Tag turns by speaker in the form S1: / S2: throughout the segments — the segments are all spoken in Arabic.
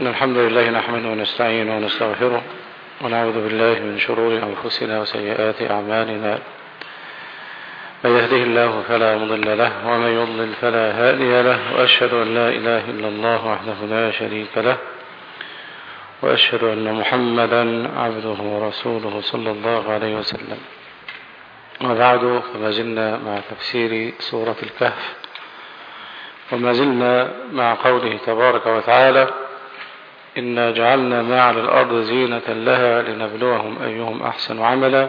S1: إن الحمد لله نحمده ونستعينه ونستغفره ونعوذ بالله من شرور أنفسنا وسيئات أعمالنا. من يهده الله فلا مضل له ومن يضلل فلا هادي له وأشهد أن لا إله إلا الله وحده لا شريك له وأشهد أن محمدا عبده ورسوله صلى الله عليه وسلم. وبعد فما زلنا مع تفسير سورة الكهف وما زلنا مع قوله تبارك وتعالى إنا جعلنا ما على الأرض زينة لها لنبلوهم أيهم أحسن عملا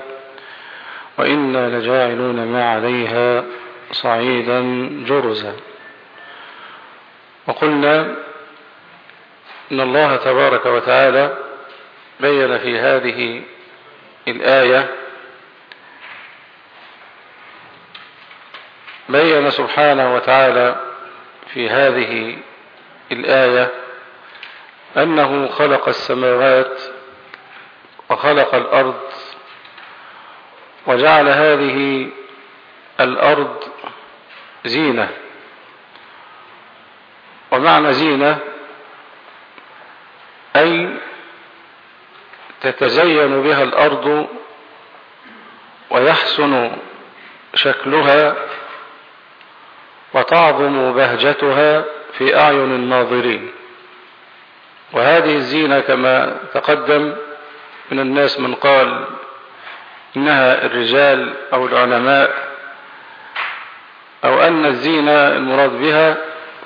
S1: وإنا لجاعلون ما عليها صعيدا جرزا. وقلنا إن الله تبارك وتعالى بين في هذه الآية بين سبحانه وتعالى في هذه الآية أنه خلق السماوات وخلق الأرض وجعل هذه الأرض زينة. ومعنى زينة أي تتزين بها الأرض ويحسن شكلها وتعظم بهجتها في أعين الناظرين. وهذه الزينة كما تقدم من الناس من قال إنها الرجال أو العلماء أو أن الزينة المراد بها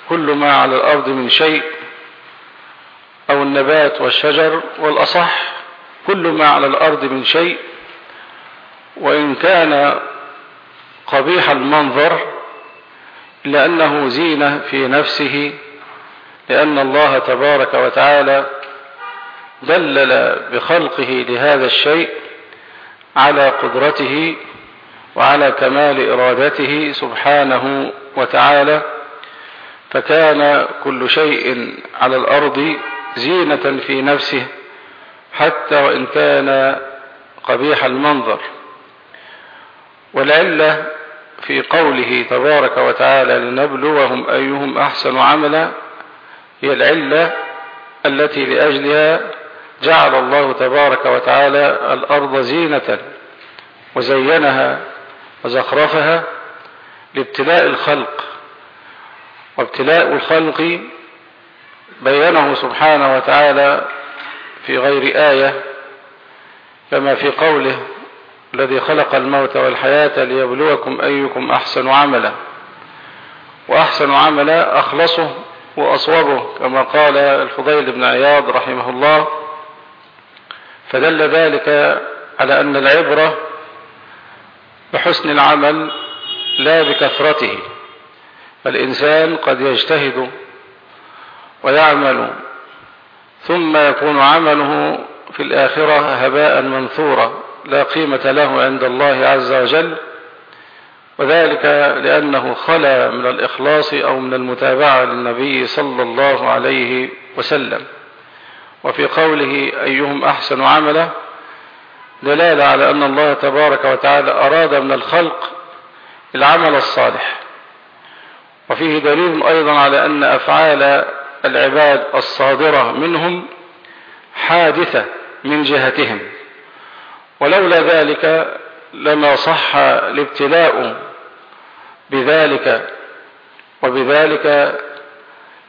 S1: كل ما على الأرض من شيء أو النبات والشجر والأصح كل ما على الأرض من شيء وإن كان قبيح المنظر لأنه زينة في نفسه لأن الله تبارك وتعالى دلل بخلقه لهذا الشيء على قدرته وعلى كمال إرادته سبحانه وتعالى فكان كل شيء على الأرض زينة في نفسه حتى وإن كان قبيح المنظر. والعلة في قوله تبارك وتعالى لنبلوهم أيهم أحسن عملا هي العلة التي لأجلها جعل الله تبارك وتعالى الأرض زينة وزينها وزخرفها لابتلاء الخلق. وابتلاء الخلق بينه سبحانه وتعالى في غير آية كما في قوله الذي خلق الموت والحياة ليبلوكم أيكم أحسن عملا. وأحسن عملا أخلصه وأصوبه كما قال الفضيل بن عياض رحمه الله فدل ذلك على أن العبرة بحسن العمل لا بكثرته فالإنسان قد يجتهد ويعمل ثم يكون عمله في الآخرة هباء منثورا لا قيمة له عند الله عز وجل. وذلك لأنه خلا من الإخلاص أو من المتابعة للنبي صلى الله عليه وسلم. وفي قوله أيهم أحسن عملا دلالة على أن الله تبارك وتعالى أراد من الخلق العمل الصالح. وفيه دليل أيضا على أن أفعال العباد الصادرة منهم حادثة من جهتهم. ولولا ذلك لما صح الابتلاء بذلك وبذلك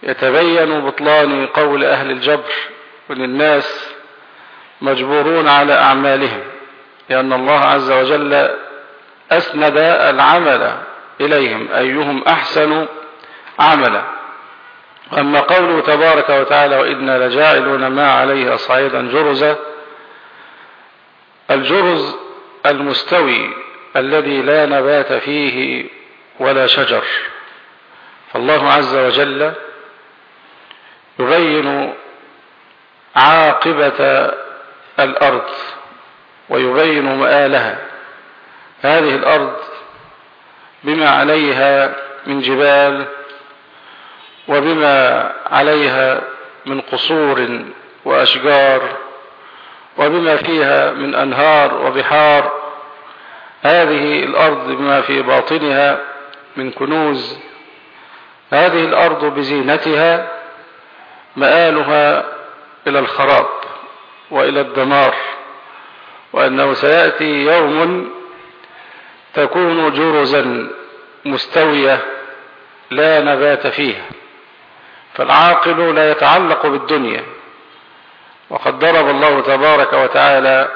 S1: يتبين بطلان قول أهل الجبر أن الناس مجبورون على أعمالهم لأن الله عز وجل أسند العمل إليهم أيهم أحسن عملا. أما قوله تبارك وتعالى وإنا لجاعلون ما عليه صعيدا جرزا الجرز المستوي الذي لا نبات فيه ولا شجر. فالله عز وجل يبين عاقبة الأرض ويبين مآلها. هذه الأرض بما عليها من جبال وبما عليها من قصور وأشجار وبما فيها من أنهار وبحار. هذه الأرض بما في باطنها من كنوز. هذه الأرض بزينتها مآلها إلى الخراب وإلى الدمار وأنه سيأتي يوم تكون جرزا مستوية لا نبات فيها فالعاقل لا يتعلق بالدنيا. وقد ضرب الله تبارك وتعالى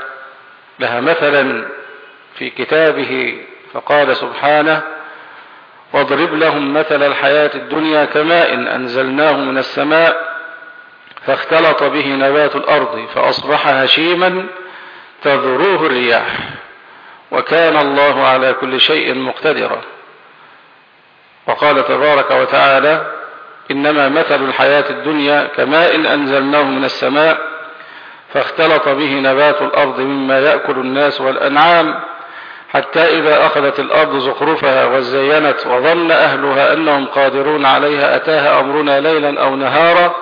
S1: لها مثلا في كتابه فقال سبحانه واضرب لهم مثل الحياة الدنيا كماء أنزلناه من السماء فاختلط به نبات الأرض فأصبح هشيما تذروه الرياح وكان الله على كل شيء مقتدرا وقال تبارك وتعالى إنما مثل الحياة الدنيا كماء أنزلناه من السماء فاختلط به نبات الأرض مما يأكل الناس والأنعام حتى إذا أخذت الأرض زخرفها وزينت وظن أهلها أنهم قادرون عليها أتاها أمرنا ليلا أو نهارا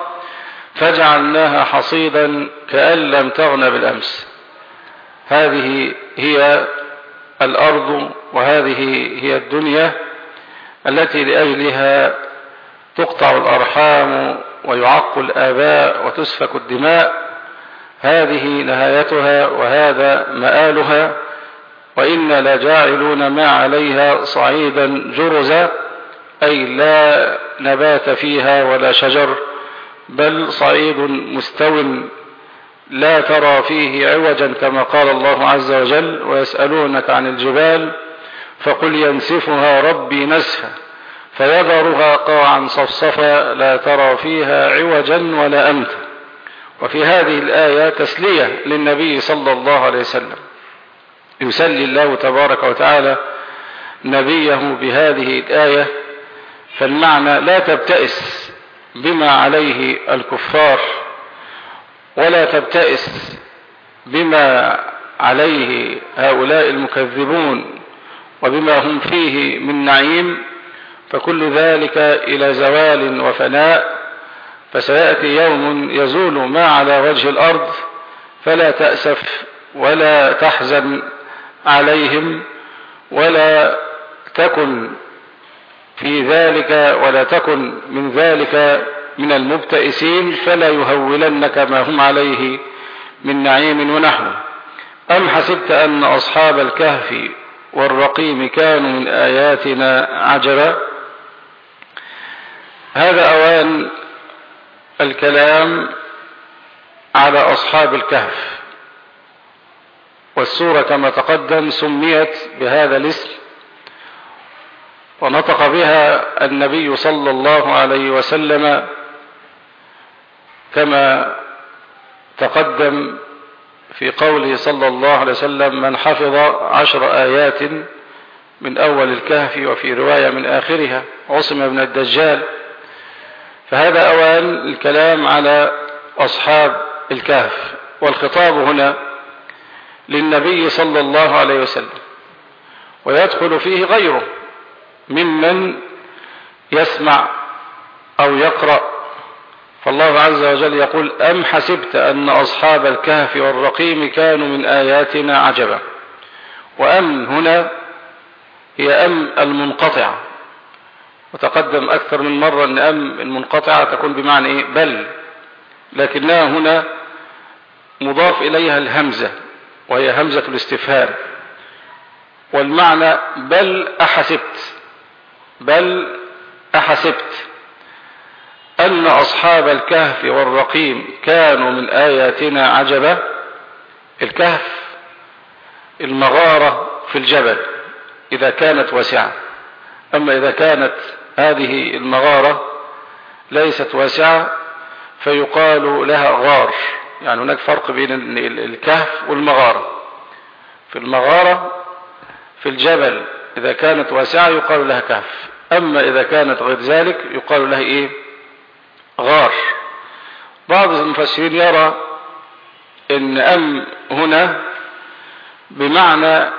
S1: فجعلناها حصيدا كأن لم تغن بالأمس. هذه هي الأرض وهذه هي الدنيا التي لأجلها تقطع الأرحام ويعق الآباء وتسفك الدماء هذه نهايتها وهذا مآلها وإنا لجاعلون ما عليها صعيدا جرزا أي لا نبات فيها ولا شجر بل صعيد مستو لا ترى فيه عوجا كما قال الله عز وجل ويسألونك عن الجبال فقل ينسفها ربي نسفا فيذرها قاعا صفصفا لا ترى فيها عوجا ولا أمتا. وفي هذه الآية تسلية للنبي صلى الله عليه وسلم. يسلي الله تبارك وتعالى نبيه بهذه الآية فالمعنى لا تبتئس بما عليه الكفار ولا تبتئس بما عليه هؤلاء المكذبون وبما هم فيه من نعيم فكل ذلك إلى زوال وفناء. فسيأتي يوم يزول ما على وجه الأرض فلا تأسف ولا تحزن عليهم ولا تكن في ذلك ولا تكن من ذلك من المبتئسين فلا يهولنك ما هم عليه من نعيم ونحوه أم حسبت أن أصحاب الكهف والرقيم كانوا من آياتنا عجبا؟ هذا أوان الكلام على أصحاب الكهف والسورة كما تقدم سميت بهذا الاسم ونطق بها النبي صلى الله عليه وسلم كما تقدم في قوله صلى الله عليه وسلم من حفظ عشر آيات من أول الكهف وفي رواية من آخرها عصم من الدجال فهذا أوان الكلام على أصحاب الكهف. والخطاب هنا للنبي صلى الله عليه وسلم ويدخل فيه غيره ممن يسمع أو يقرأ. فالله عز وجل يقول أم حسبت أن أصحاب الكهف والرقيم كانوا من آياتنا عجبا؟ وأم هنا هي أم المنقطعة. وتقدم أكثر من مرة أن أم المنقطعة تكون بمعنى إيه؟ بل. لكنها هنا مضاف إليها الهمزة وهي همزة الاستفهام. والمعنى بل أحسبت بل أحسبت أن أصحاب الكهف والرقيم كانوا من آياتنا عجبا. الكهف المغارة في الجبل إذا كانت واسعة أما إذا كانت هذه المغارة ليست واسعة فيقال لها غار. يعني هناك فرق بين الكهف والمغارة. في المغارة في الجبل إذا كانت واسعة يقال لها كهف أما إذا كانت غير ذلك يقال لها إيه؟ غار. بعض المفسرين يرى إن أم هنا بمعنى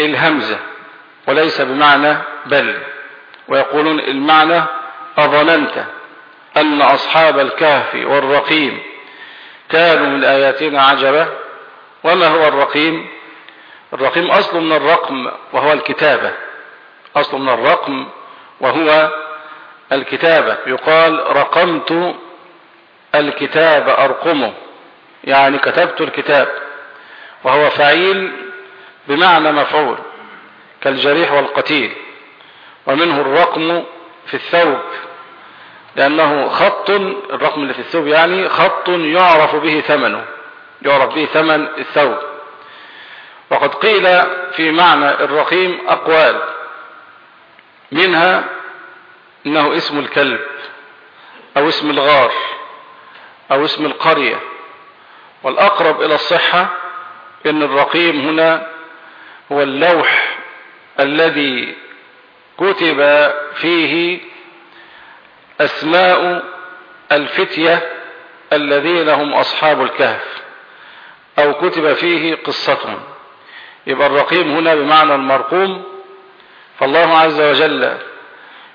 S1: الهمزة وليس بمعنى بل. ويقولون المعنى أظننت أن أصحاب الكهف والرقيم كانوا من آياتنا عجبا وما هو الرقيم؟ الرقيم أصل من الرقم وهو الكتابة. أصل من الرقم وهو الكتابة. يقال رقمت الكتاب أرقمه. يعني كتبت الكتاب. وهو فعيل بمعنى مفعول كالجريح والقتيل. ومنه الرقم في الثوب لأنه خط الرقم اللي في الثوب يعني خط يعرف به ثمنه يعرف به ثمن الثوب. وقد قيل في معنى الرقيم أقوال منها إنه اسم الكلب أو اسم الغار أو اسم القرية. والأقرب إلى الصحة إن الرقيم هنا هو اللوح الذي كتب فيه أسماء الفتية الذين هم أصحاب الكهف أو كتب فيه قصتهم. يبقى الرقيم هنا بمعنى المرقوم. فالله عز وجل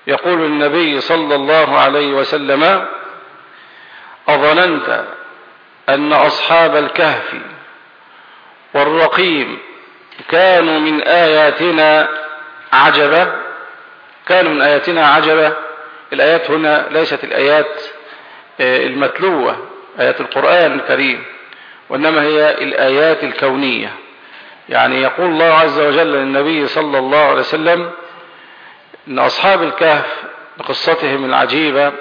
S1: يقول النبي صلى الله عليه وسلم أظننت أن أصحاب الكهف والرقيم كانوا من آياتنا عجبا؟ كانوا من آياتنا عجبا. الآيات هنا ليست الآيات آه، المتلوة آيات القرآن الكريم وإنما هي الآيات الكونية. يعني يقول الله عز وجل للنبي صلى الله عليه وسلم إن أصحاب الكهف بقصتهم العجيبة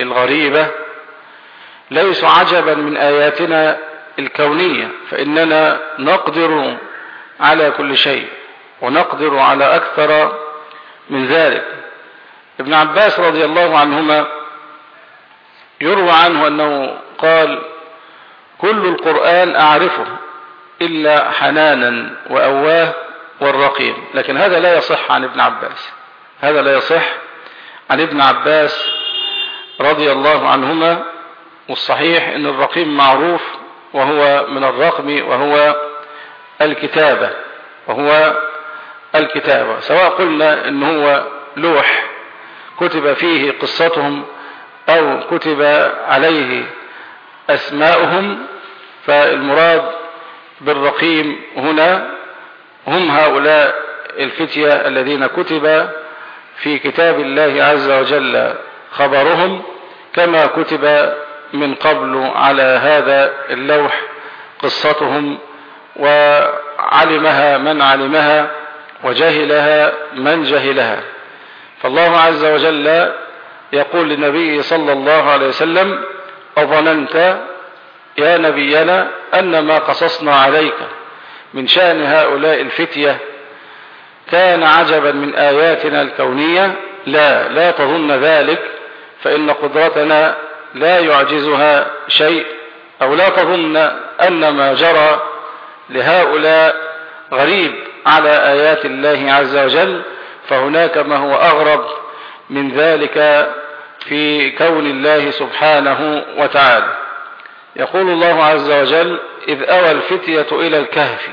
S1: الغريبة ليسوا عجبا من آياتنا الكونية فإننا نقدر على كل شيء ونقدر على أكثر من ذلك. ابن عباس رضي الله عنهما يروى عنه أنه قال كل القرآن أعرفه إلا حنانا وأواه والرقيم. لكن هذا لا يصح عن ابن عباس. هذا لا يصح عن ابن عباس رضي الله عنهما. والصحيح إن الرقيم معروف وهو من الرقم وهو الكتابة وهو الكتابة سواء قلنا إن هو لوح كتب فيه قصتهم أو كتب عليه أسماؤهم فالمراد بالرقيم هنا هم هؤلاء الفتية الذين كتب في كتاب الله عز وجل خبرهم كما كتب من قبل على هذا اللوح قصتهم وعلمها من علمها. وجهلها من جهلها فالله عز وجل يقول للنبي صلى الله عليه وسلم أظننت يا نبينا أن ما قصصنا عليك من شأن هؤلاء الفتية كان عجبا من آياتنا الكونية. لا لا تظن ذلك فإن قدرتنا لا يعجزها شيء أو لا تظن أن ما جرى لهؤلاء غريب. على آيات الله عز وجل فهناك ما هو أغرب من ذلك في كون الله سبحانه وتعالى. يقول الله عز وجل إذ أوى الفتية إلى الكهف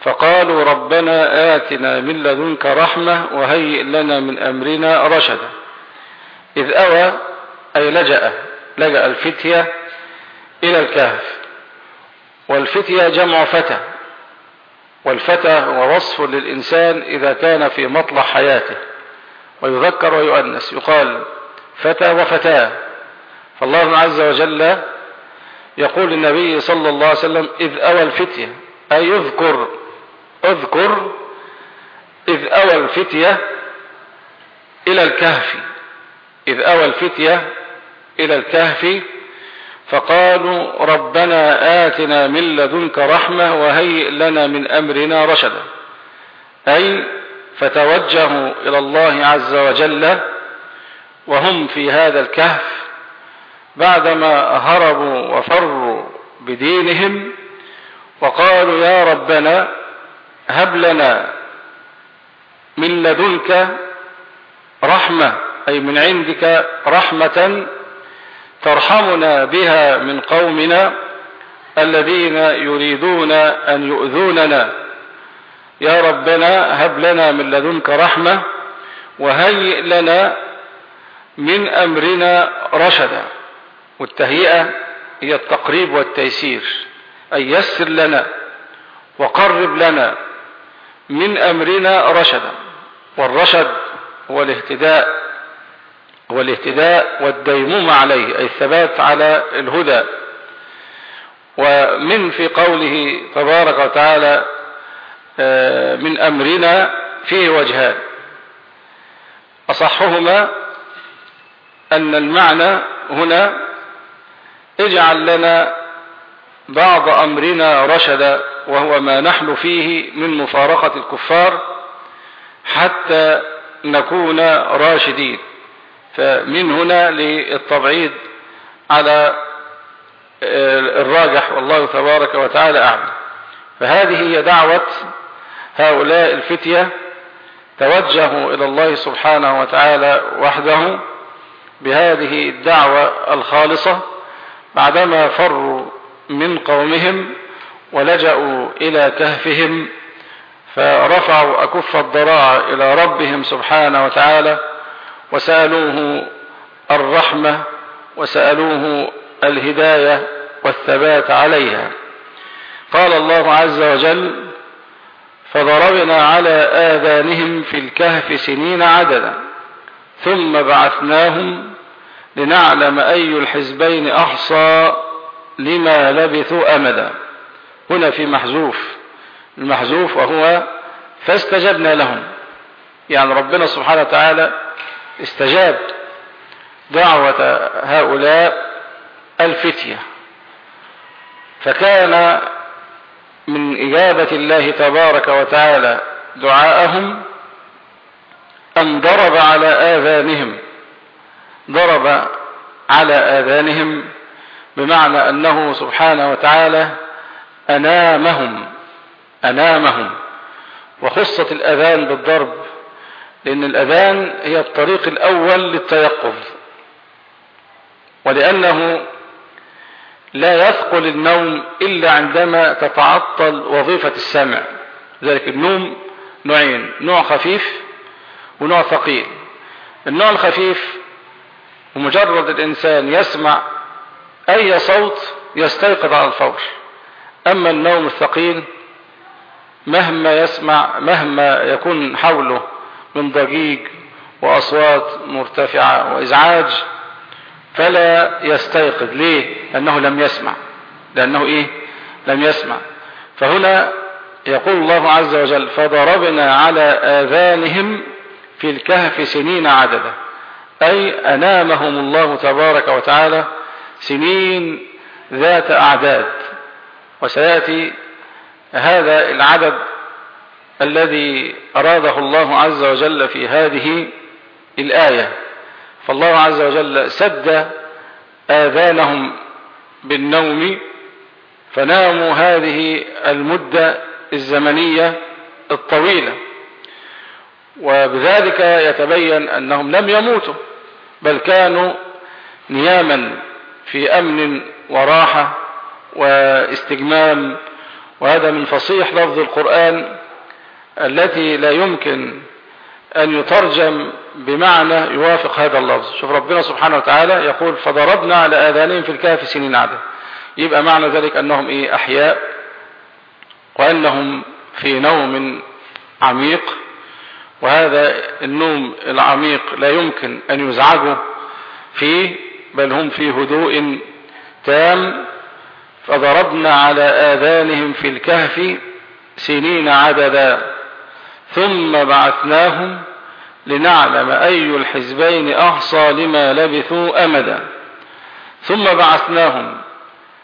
S1: فقالوا ربنا آتنا من لدنك رحمة وهيئ لنا من أمرنا رشدا. إذ أوى أي لجأ لجأ الفتية إلى الكهف والفتية جمع فتى. والفتى هو وصف للإنسان إذا كان في مطلع حياته. ويذكر ويؤنس يقال فتى وفتاة. فالله عز وجل يقول النبي صلى الله عليه وسلم إذ أوى الفتية أي يذكر اذكر إذ أوى الفتية إلى الكهف. إذ أوى الفتية إلى الكهف فقالوا ربنا آتنا من لدنك رحمة وهيئ لنا من أمرنا رشدا. أي فتوجهوا إلى الله عز وجل وهم في هذا الكهف بعدما هربوا وفروا بدينهم وقالوا يا ربنا هب لنا من لدنك رحمة أي من عندك رحمة ترحمنا بها من قومنا الذين يريدون أن يؤذوننا. يا ربنا هب لنا من لدنك رحمة وهيئ لنا من أمرنا رشدا. والتهيئة هي التقريب والتيسير. أي يسر لنا وقرب لنا من أمرنا رشدا. والرشد هو الاهتداء هو الاهتداء والديمومة عليه أي الثبات على الهدى. ومن في قوله تبارك وتعالى آه، من أمرنا فيه وجهان. أصحهما أن المعنى هنا اجعل لنا بعض أمرنا رشدا وهو ما نحن فيه من مفارقة الكفار حتى نكون راشدين. فمن هنا للتبعيد على الراجح والله تبارك وتعالى أعلم. فهذه هي دعوة هؤلاء الفتية توجهوا إلى الله سبحانه وتعالى وحده بهذه الدعوة الخالصة. بعدما فروا من قومهم ولجأوا إلى كهفهم فرفعوا أكف الضراع إلى ربهم سبحانه وتعالى وسألوه الرحمة وسألوه الهداية والثبات عليها. قال الله عز وجل فضربنا على آذانهم في الكهف سنين عددا ثم بعثناهم لنعلم أي الحزبين أحصى لما لبثوا أمدا. هنا في محذوف المحذوف وهو فاستجبنا لهم. يعني ربنا سبحانه وتعالى استجاب دعوة هؤلاء الفتية. فكان من إجابة الله تبارك وتعالى دعاءهم أن ضرب على آذانهم ضرب على آذانهم بمعنى أنه سبحانه وتعالى أنامهم أنامهم. وخصت الأذان بالضرب لأن الأذان هي الطريق الأول للتيقظ ولأنه لا يثقل النوم إلا عندما تتعطل وظيفة السمع. ذلك النوم نوعين نوع خفيف ونوع ثقيل. النوع الخفيف ومجرد الإنسان يسمع أي صوت يستيقظ على الفور. أما النوم الثقيل مهما يسمع مهما يكون حوله من ضجيج وأصوات مرتفعة وإزعاج فلا يستيقظ. ليه؟ لأنه لم يسمع. لأنه إيه؟ لم يسمع. فهنا يقول الله عز وجل فضربنا على آذانهم في الكهف سنين عددا أي أنامهم الله تبارك وتعالى سنين ذات أعداد. وسيأتي هذا العدد الذي أراده الله عز وجل في هذه الآية. فالله عز وجل سد آذانهم بالنوم فناموا هذه المدة الزمنية الطويلة. وبذلك يتبين أنهم لم يموتوا بل كانوا نياما في أمن وراحة واستجمام. وهذا من فصيح لفظ القرآن التي لا يمكن أن يترجم بمعنى يوافق هذا اللفظ. شوف ربنا سبحانه وتعالى يقول فضربنا على آذانهم في الكهف سنين عدد. يبقى معنى ذلك أنهم إيه؟ أحياء وأنهم في نوم عميق وهذا النوم العميق لا يمكن أن يزعجوا فيه بل هم في هدوء تام. فضربنا على آذانهم في الكهف سنين عددا. ثم بعثناهم لنعلم أي الحزبين أحصى لما لبثوا أمدا. ثم بعثناهم.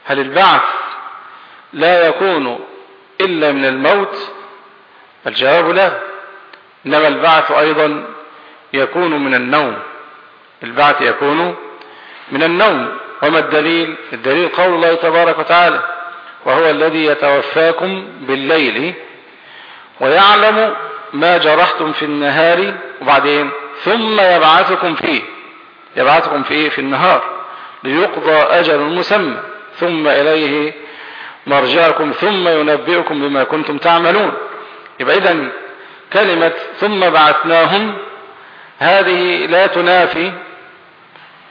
S1: هل البعث لا يكون إلا من الموت؟ الجواب لا. إنما البعث أيضا يكون من النوم. البعث يكون من النوم. وما الدليل؟ الدليل قول الله تبارك وتعالى وهو الذي يتوفاكم بالليل ويعلم ما جرحتم في النهار وبعدين ثم يبعثكم فيه. يبعثكم فيه في النهار ليقضى أجل مسمى. ثم إليه مرجعكم ثم ينبئكم بما كنتم تعملون. يبقى إذن كلمة ثم بعثناهم هذه لا تنافي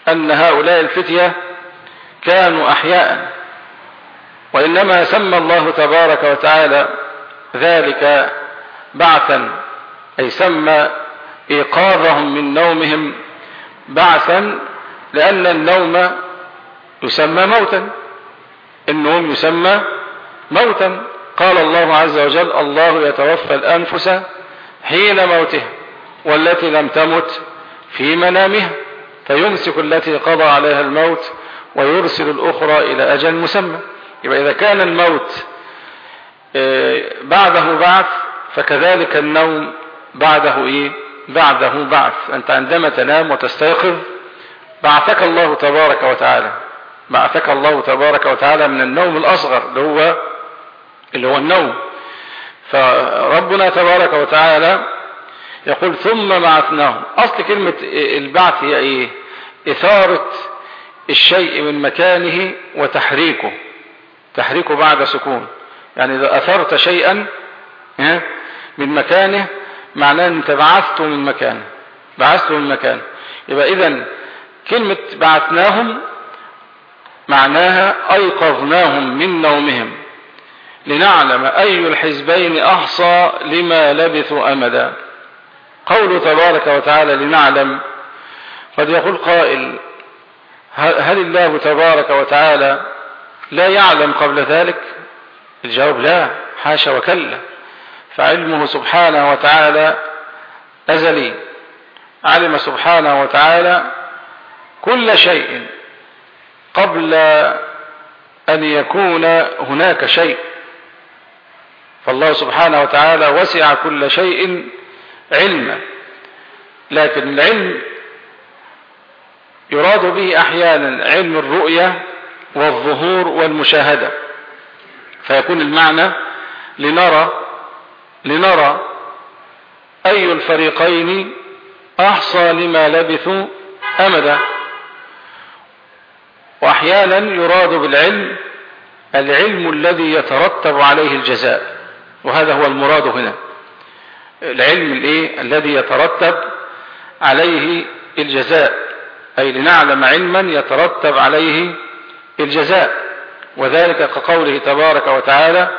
S1: أن هؤلاء الفتية كانوا أحياء. وإنما سمى الله تبارك وتعالى ذلك بعثا أي سمى إيقاظهم من نومهم بعثا لأن النوم يسمى موتا. النوم يسمى موتا. قال الله عز وجل الله يتوفى الأنفس حين موتها والتي لم تمت في منامها فيمسك التي قضى عليها الموت ويرسل الأخرى إلى أجل مسمى. يبقى إذا كان الموت آه، بعده بعث فكذلك النوم بعده إيه؟ بعده بعث. أنت عندما تنام وتستيقظ بعثك الله تبارك وتعالى. بعثك الله تبارك وتعالى من النوم الأصغر اللي هو اللي هو النوم. فربنا تبارك وتعالى يقول ثم بعثناهم. أصل كلمة البعث هي إيه؟ إثارة الشيء من مكانه وتحريكه. تحريكه بعد سكون. يعني إذا أثرت شيئا من مكانه معناه أنت بعثته من مكانه. بعثته من مكانه. يبقى إذا كلمة بعثناهم معناها أيقظناهم من نومهم. لنعلم أي الحزبين أحصى لما لبثوا أمدا. قوله تبارك وتعالى لنعلم. قد يقول قائل هل الله تبارك وتعالى لا يعلم قبل ذلك؟ الجواب لا حاشا وكلا. فعلمه سبحانه وتعالى أزلي علم سبحانه وتعالى كل شيء قبل أن يكون هناك شيء. فالله سبحانه وتعالى وسع كل شيء علما. لكن العلم يراد به أحيانا علم الرؤية والظهور والمشاهدة. فيكون المعنى لنرى لنرى أي الفريقين أحصى لما لبثوا أمدا. وأحيانا يراد بالعلم العلم الذي يترتب عليه الجزاء وهذا هو المراد هنا. العلم الإيه؟ الذي يترتب عليه الجزاء أي لنعلم علما يترتب عليه الجزاء. وذلك كقوله تبارك وتعالى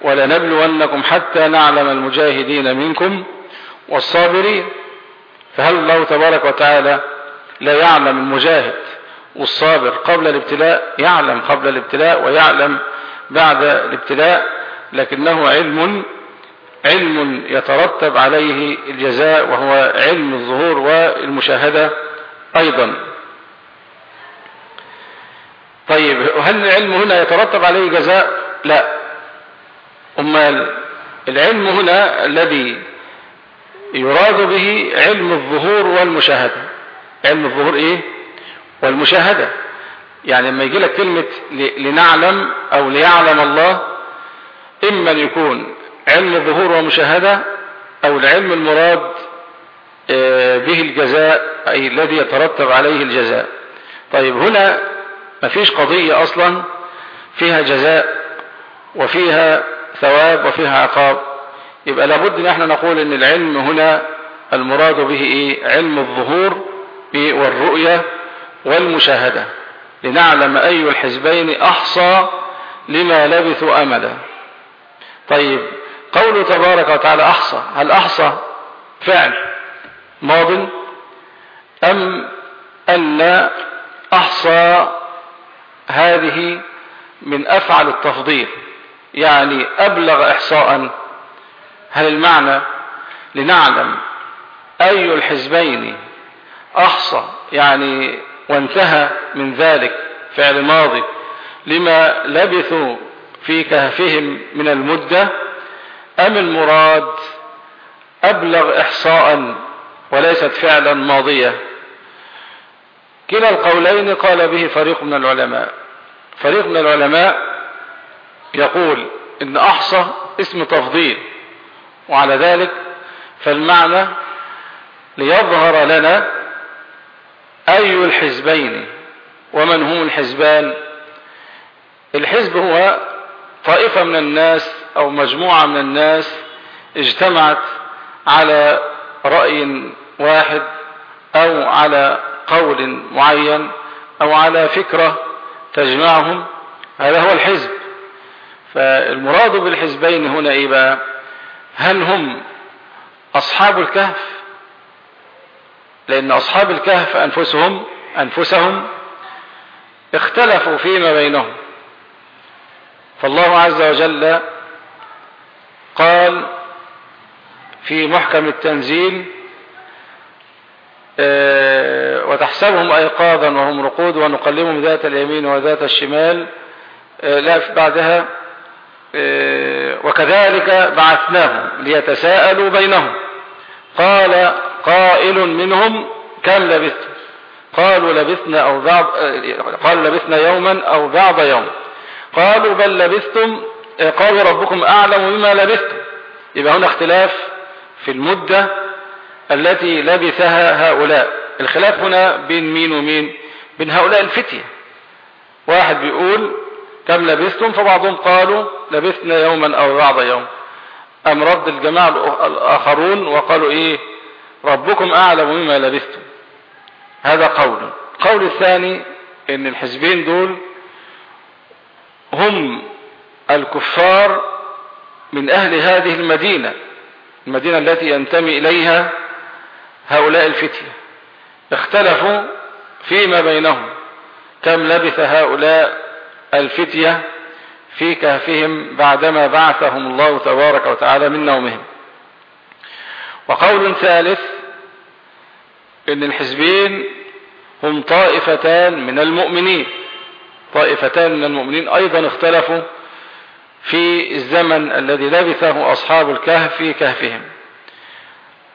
S1: ولنبلونكم حتى نعلم المجاهدين منكم والصابرين. فهل الله تبارك وتعالى لا يعلم المجاهد والصابر قبل الابتلاء؟ يعلم قبل الابتلاء ويعلم بعد الابتلاء لكنه علم علم يترتب عليه الجزاء وهو علم الظهور والمشاهدة أيضا. طيب هل العلم هنا يترتب عليه جزاء؟ لا. أمال العلم هنا الذي يراد به علم الظهور والمشاهدة. علم الظهور إيه؟ والمشاهدة. يعني لما يجي لك كلمة لنعلم أو ليعلم الله إما أن يكون علم الظهور ومشاهدة أو العلم المراد آه، به الجزاء أي الذي يترتب عليه الجزاء. طيب هنا مفيش قضية أصلا فيها جزاء وفيها ثواب وفيها عقاب. يبقى لابد إن إحنا نقول إن العلم هنا المراد به إيه؟ علم الظهور والرؤية والمشاهدة. لنعلم أي الحزبين أحصى لما لبثوا أمدا. طيب قوله تبارك وتعالى أحصى هل أحصى فعل ماض؟ أم أن أحصى هذه من أفعل التفضيل؟ يعني أبلغ احصاء. هل المعنى لنعلم أي الحزبين أحصى يعني وانتهى من ذلك فعل ماضي لما لبثوا في كهفهم من المدة؟ أم المراد أبلغ إحصاء وليست فعلا ماضية؟ كلا القولين قال به فريق من العلماء. فريق من العلماء يقول إن أحصى اسم تفضيل وعلى ذلك فالمعنى ليظهر لنا أي الحزبين ومن هم الحزبان. الحزب هو طائفة من الناس أو مجموعة من الناس اجتمعت على رأي واحد أو على قول معين أو على فكرة تجمعهم هذا هو الحزب. فالمراد بالحزبين هنا إيه بقى؟ هل هم أصحاب الكهف؟ لأن أصحاب الكهف أنفسهم أنفسهم اختلفوا فيما بينهم. فالله عز وجل قال في محكم التنزيل آه، وتحسبهم أيقاظا وهم رقود ونقلبهم ذات اليمين وذات الشمال آه، لا بعدها وكذلك بعثناهم ليتساءلوا بينهم. قال قائل منهم كم لبثتم قالوا لبثنا أو بعض قالوا لبثنا يوما أو بعض يوم قالوا بل لبثتم قالوا ربكم أعلم بما لبثتم يبقى هنا اختلاف في المدة التي لبثها هؤلاء. الخلاف هنا بين مين ومين؟ بين هؤلاء الفتية. واحد بيقول كم لبثتم فبعضهم قالوا لبثنا يوما أو بعض يوم. أم رد الجماعة الآخرون وقالوا إيه؟ ربكم أعلم مما لبثتم هذا قول. قول الثاني إن الحزبين دول هم الكفار من أهل هذه المدينة المدينة التي ينتمي إليها هؤلاء الفتية. اختلفوا فيما بينهم. كم لبث هؤلاء الفتية في كهفهم بعدما بعثهم الله تبارك وتعالى من نومهم. وقول ثالث إن الحزبين هم طائفتان من المؤمنين. طائفتان من المؤمنين أيضا اختلفوا في الزمن الذي لبثه أصحاب الكهف في كهفهم.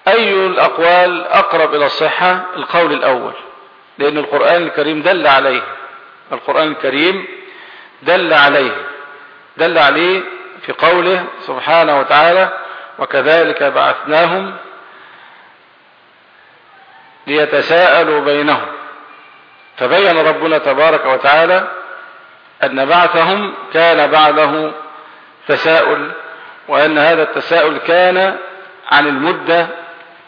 S1: أي الأقوال أقرب إلى الصحة؟ القول الأول. لأن القرآن الكريم دل عليه. القرآن الكريم دل عليه دل عليه في قوله سبحانه وتعالى وكذلك بعثناهم ليتساءلوا بينهم فبين ربنا تبارك وتعالى أن بعثهم كان بعده تساؤل وأن هذا التساؤل كان عن المدة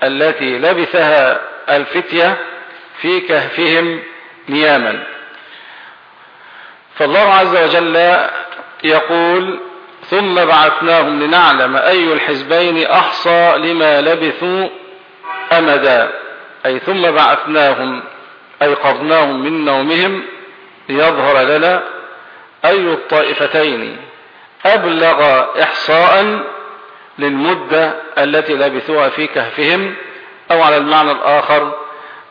S1: التي لبثها الفتية في كهفهم نياما. فالله عز وجل يقول ثم بعثناهم لنعلم أي الحزبين أحصى لما لبثوا أمدا. أي ثم بعثناهم أيقظناهم من نومهم ليظهر لنا أي الطائفتين أبلغ إحصاء للمدة التي لبثوها في كهفهم أو على المعنى الآخر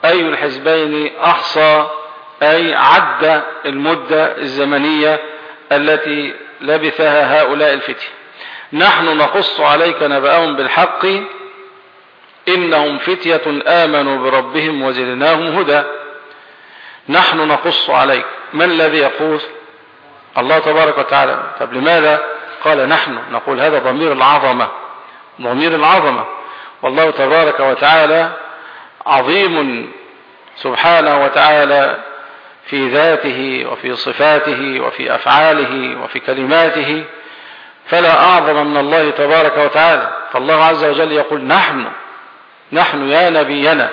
S1: أي الحزبين أحصى أي عد المدة الزمنية التي لبثها هؤلاء الفتية. نحن نقص عليك نبأهم بالحق إنهم فتية آمنوا بربهم وزدناهم هدى. نحن نقص عليك. من الذي يقول الله تبارك وتعالى؟ طب لماذا؟ قال نحن نقول هذا ضمير العظمة. ضمير العظمة. والله تبارك وتعالى عظيم سبحانه وتعالى في ذاته وفي صفاته وفي أفعاله وفي كلماته فلا أعظم من الله تبارك وتعالى. فالله عز وجل يقول نحن نحن يا نبينا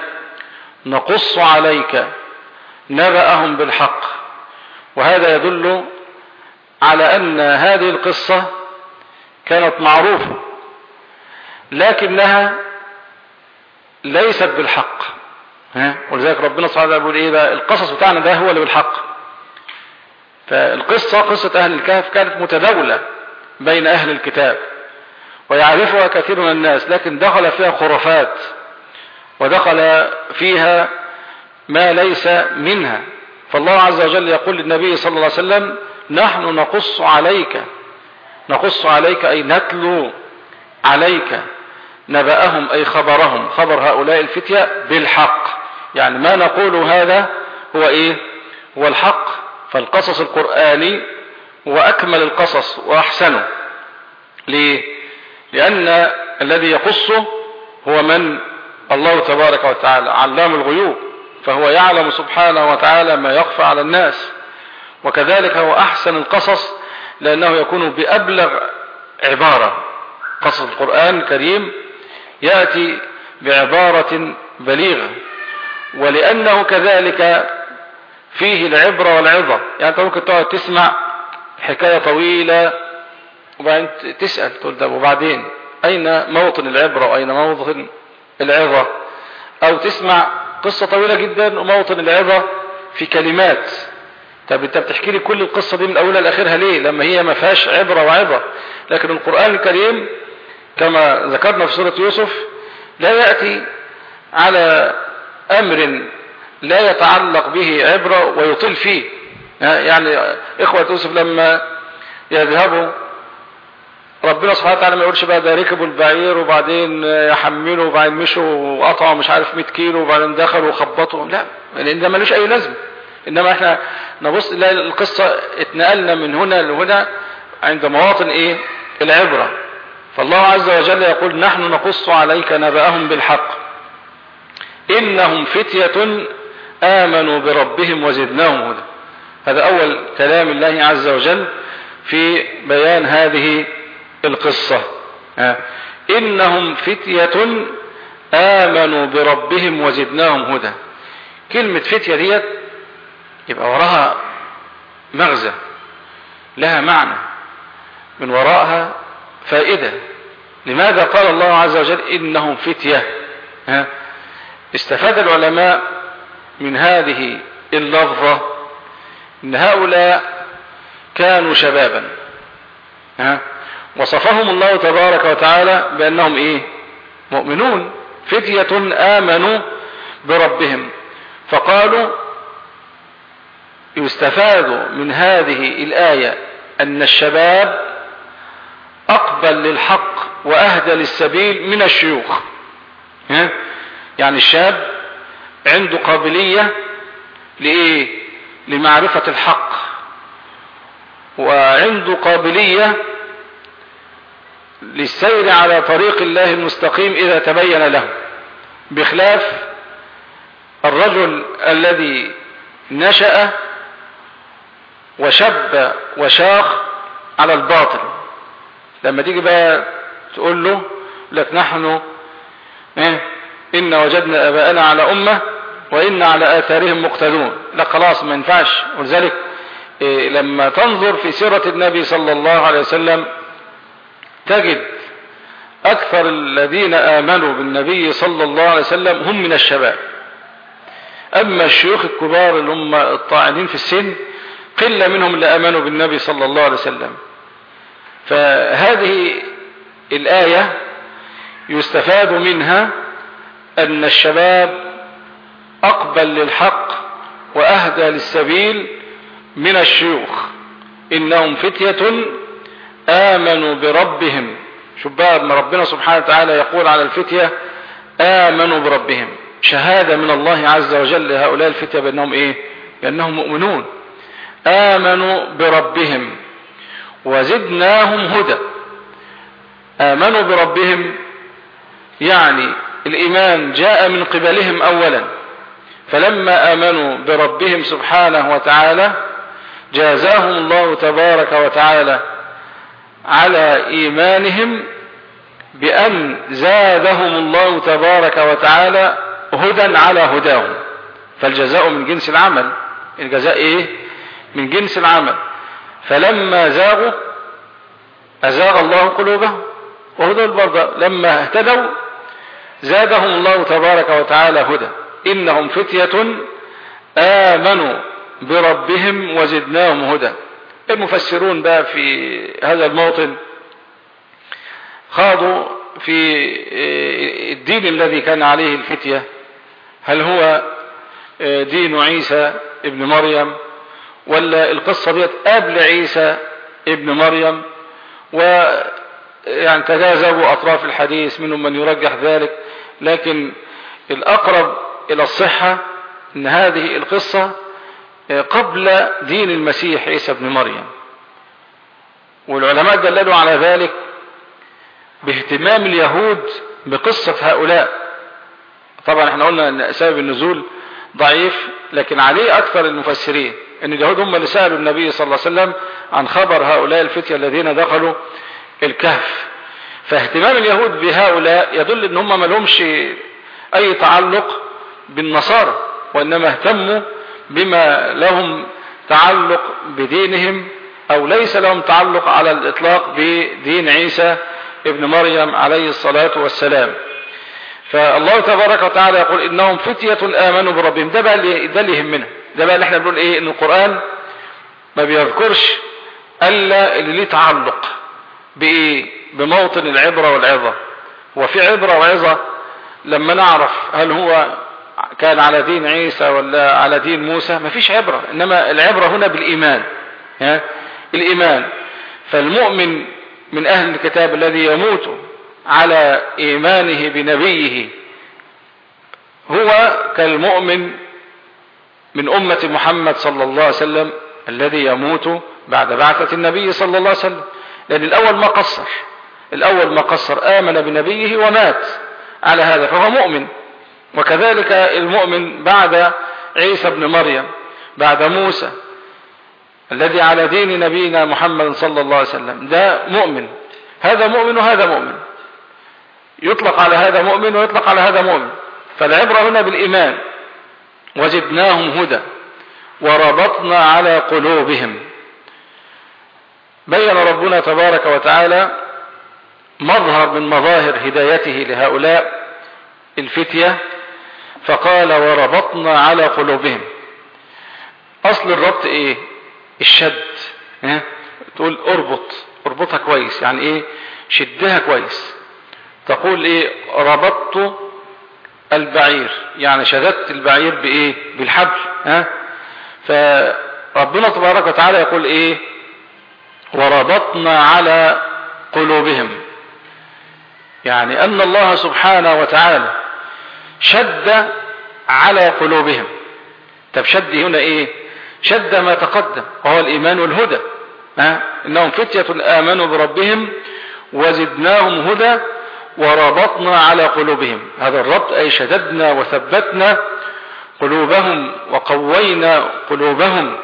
S1: نقص عليك نبأهم بالحق. وهذا يدل على أن هذه القصة كانت معروفة لكنها ليست بالحق. ها؟ ولذلك ربنا سبحانه وتعالى يقول إيه بقى؟ القصص بتاعنا ده هو اللي بالحق. فالقصة قصة أهل الكهف كانت متداولة بين أهل الكتاب ويعرفها كثير من الناس لكن دخل فيها خرافات ودخل فيها ما ليس منها. فالله عز وجل يقول للنبي صلى الله عليه وسلم نحن نقص عليك نقص عليك أي نتلو عليك نبأهم أي خبرهم. خبر هؤلاء الفتية بالحق. يعني ما نقول هذا هو إيه؟ هو الحق فالقصص القرآني هو أكمل القصص وأحسنه. ليه؟ لأن الذي يقصه هو من؟ الله تبارك وتعالى علام الغيوب فهو يعلم سبحانه وتعالى ما يخفى على الناس. وكذلك هو أحسن القصص لأنه يكون بأبلغ عبارة. قصص القرآن الكريم يأتي بعبارة بليغة. ولأنه كذلك فيه العبرة والعظة. يعني أنت ممكن تقعد تسمع حكاية طويلة وبعدين تسأل تقول ده وبعدين؟ أين موطن العبرة وأين موطن العظة؟ أو تسمع
S2: قصة طويلة جدا وموطن العبرة في كلمات. طب أنت بتحكي لي كل القصة دي من أولها لآخرها ليه؟ لما هي ما فيهاش عبرة وعبرة لكن القرآن الكريم كما ذكرنا في سورة يوسف لا يأتي على أمر لا يتعلق به عبرة ويطل فيه. يعني إخوة يوسف لما يذهبوا ربنا سبحانه وتعالى ما يقولش بقى ده ركبوا البعير وبعدين يحملوا وبعدين مشوا وقطعوا مش عارف 100 كيلو وبعدين دخلوا وخبطوا. لا لأن ده ملوش أي لازمة. إنما إحنا نبص نلاقي القصة اتنقلنا من هنا لهنا عند مواطن إيه؟ العبرة. فالله عز وجل يقول نحن نقص عليك نبأهم بالحق. إنهم فتية آمنوا بربهم وزدناهم هدى. هذا أول كلام الله عز وجل في بيان هذه القصة. إنهم فتية آمنوا بربهم وزدناهم هدى. كلمة فتية ديت يبقى وراها مغزى لها معنى. من وراءها فائدة. لماذا قال الله عز وجل إنهم فتية؟ استفاد العلماء من هذه اللفظة إن هؤلاء كانوا شبابا. ها؟ وصفهم الله تبارك وتعالى بأنهم إيه؟ مؤمنون. فتية آمنوا بربهم. فقالوا يستفاد من هذه الآية أن الشباب أقبل للحق وأهدى للسبيل من الشيوخ. يعني الشاب عنده قابلية لإيه؟ لمعرفة الحق. وعنده قابلية للسير على طريق الله المستقيم إذا تبين له. بخلاف الرجل الذي نشأ وشب وشاخ على الباطل. لما تيجي بقى تقول له لك نحن إيه؟ إن وجدنا أباءنا على أمة وإن على آثارهم مقتدون. لا خلاص ما ينفعش. ولذلك إيه لما تنظر في سيرة النبي صلى الله عليه وسلم تجد أكثر الذين آمنوا بالنبي صلى الله عليه وسلم هم من الشباب. أما الشيوخ الكبار اللي هم الطاعنين في السن قلة منهم اللي آمنوا بالنبي صلى الله عليه وسلم. فهذه الآية يستفاد منها أن الشباب أقبل للحق وأهدى للسبيل من الشيوخ. إنهم فتية آمنوا بربهم. بقى ان ربنا سبحانه وتعالى يقول على الفتية آمنوا بربهم. شهادة من الله عز وجل لهؤلاء الفتية بأنهم إيه؟ بأنهم مؤمنون. آمنوا بربهم. وزدناهم هدى. آمنوا بربهم يعني الإيمان جاء من قبلهم أولا. فلما آمنوا بربهم سبحانه وتعالى جازاهم الله تبارك وتعالى على إيمانهم بأن زادهم الله تبارك وتعالى هدى على هداهم. فالجزاء من جنس العمل. الجزاء إيه؟ من جنس العمل. فلما زاغوا أزاغ الله قلوبهم وهدى البرضاء لما اهتدوا زادهم الله تبارك وتعالى هدى. إنهم فتية آمنوا بربهم وزدناهم هدى. المفسرون بقى في هذا الموطن خاضوا في الدين الذي كان عليه الفتية. هل هو دين عيسى ابن مريم؟ ولا القصة ديت قبل عيسى ابن مريم؟ ويعني تجاذبوا أطراف الحديث منهم من يرجح ذلك. لكن الأقرب إلى الصحة أن هذه القصة قبل دين المسيح عيسى ابن مريم. والعلماء دللوا على ذلك باهتمام اليهود بقصة هؤلاء. طبعا إحنا قلنا إن سبب النزول ضعيف لكن عليه أكثر المفسرين إن اليهود هم اللي سألوا النبي صلى الله عليه وسلم عن خبر هؤلاء الفتية الذين دخلوا الكهف. فاهتمام اليهود بهؤلاء يدل إن هم ما لهمش أي تعلق بالنصارى وإنما اهتموا بما لهم تعلق بدينهم أو ليس لهم تعلق على الإطلاق بدين عيسى ابن مريم عليه الصلاة والسلام. فالله تبارك وتعالى يقول إنهم فتية آمنوا بربهم. ده بقى اللي, ده اللي يهمنا. ده بقى اللي إحنا بنقول إيه؟ إن القرآن ما بيذكرش ألا اللي ليه تعلق بإيه؟ بموطن العبرة والعظة. وفي عبرة وعظة لما نعرف هل هو كان على دين عيسى ولا على دين موسى ما فيش عبرة إنما العبرة هنا بالإيمان ها؟ الإيمان. فالمؤمن من أهل الكتاب الذي يموت على إيمانه بنبيه هو كالمؤمن من أمة محمد صلى الله عليه وسلم الذي يموت بعد بعثة النبي صلى الله عليه وسلم. لأن الأول ما قصر. الأول ما قصر آمن بنبيه ومات على هذا فهو مؤمن. وكذلك المؤمن بعد عيسى بن مريم بعد موسى الذي على دين نبينا محمد صلى الله عليه وسلم ده مؤمن. هذا مؤمن وهذا مؤمن. يطلق على هذا مؤمن ويطلق على هذا مؤمن. فالعبرة هنا بالإيمان. وزدناهم هدى وربطنا على قلوبهم. بين ربنا تبارك وتعالى مظهر من مظاهر هدايته لهؤلاء الفتية فقال وربطنا على قلوبهم. أصل الربط إيه؟ الشد آه؟ تقول اربط اربطها كويس. يعني إيه؟ شدها كويس. تقول إيه؟ ربطت البعير. يعني شددت البعير بإيه؟ بالحبل ها؟ فربنا تبارك وتعالى يقول إيه؟ وربطنا على قلوبهم. يعني أن الله سبحانه وتعالى شد على قلوبهم. طب شد هنا إيه؟ شد ما تقدم وهو الإيمان والهدى. ها؟ إنهم فتية آمنوا بربهم وزدناهم هدى وربطنا على قلوبهم. هذا الربط أي شددنا وثبتنا قلوبهم وقوينا قلوبهم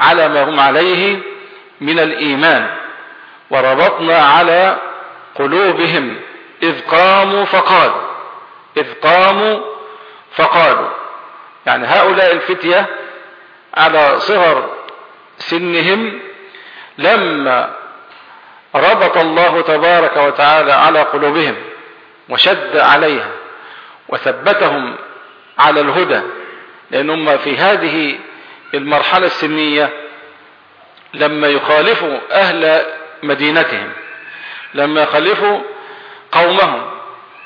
S2: على ما هم عليه من الإيمان وربطنا على قلوبهم. إذ قاموا فقالوا إذ قاموا فقالوا. يعني هؤلاء الفتية على صغر سنهم لما ربط الله تبارك وتعالى على قلوبهم وشد عليها وثبتهم على الهدى لأنهم في هذه المرحلة السنية لما يخالفوا أهل مدينتهم لما يخالفوا قومهم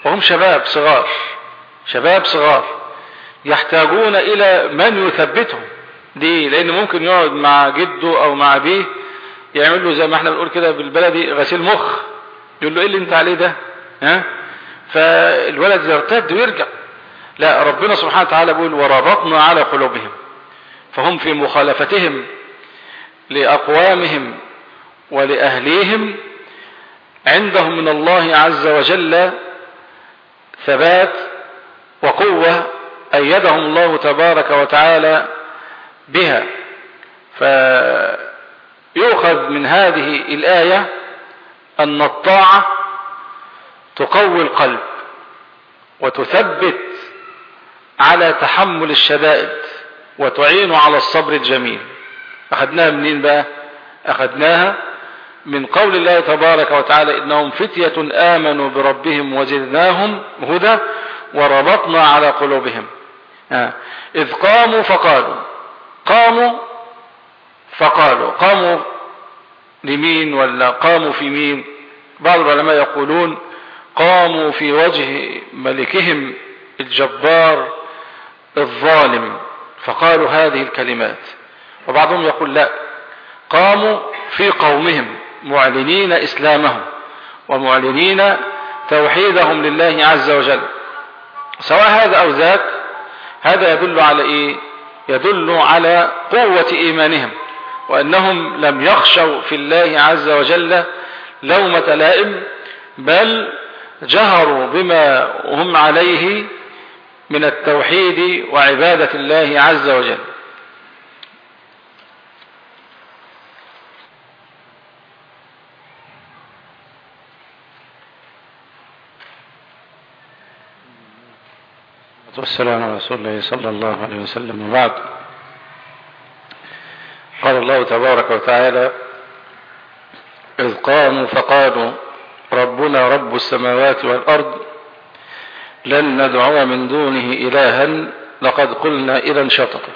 S2: وهم شباب صغار شباب صغار يحتاجون إلى من يثبتهم. دي لأن ممكن يقعد مع جده أو مع أبيه يعمل له زي ما إحنا بنقول كده بالبلدي غسيل مخ. يقول له إيه اللي أنت عليه ده؟ ها؟ فالولد يرتد ويرجع. لا ربنا سبحانه وتعالى بيقول وربطنا على قلوبهم. فهم في مخالفتهم لأقوامهم ولأهليهم عندهم من الله عز وجل ثبات وقوة أيدهم الله تبارك وتعالى بها. فيؤخذ من هذه الآية أن الطاعة تقوي القلب وتثبت على تحمل الشدائد وتعين على الصبر الجميل. أخذناها منين بقى؟ أخذناها من قول الله تبارك وتعالى إنهم فتية آمنوا بربهم وزدناهم هدى وربطنا على قلوبهم. آه. إذ قاموا فقالوا قاموا فقالوا قاموا لمين ولا قاموا في مين؟ بعض العلماء يقولون قاموا في وجه ملكهم الجبار الظالم فقالوا هذه الكلمات. وبعضهم يقول لا قاموا في قومهم. معلنين إسلامهم ومعلنين توحيدهم لله عز وجل. سواء هذا أو ذاك هذا يدل على إيه؟ يدل على قوة إيمانهم وأنهم لم يخشوا في الله عز وجل لومة لائم بل جهروا بما هم عليه من التوحيد وعبادة الله عز وجل.
S1: والسلام على رسول الله صلى الله عليه وسلم وبعد. قال الله تبارك وتعالى إذ قاموا فقالوا ربنا رب السماوات والأرض
S2: لن ندعو من دونه إلها لقد قلنا إذا شططا.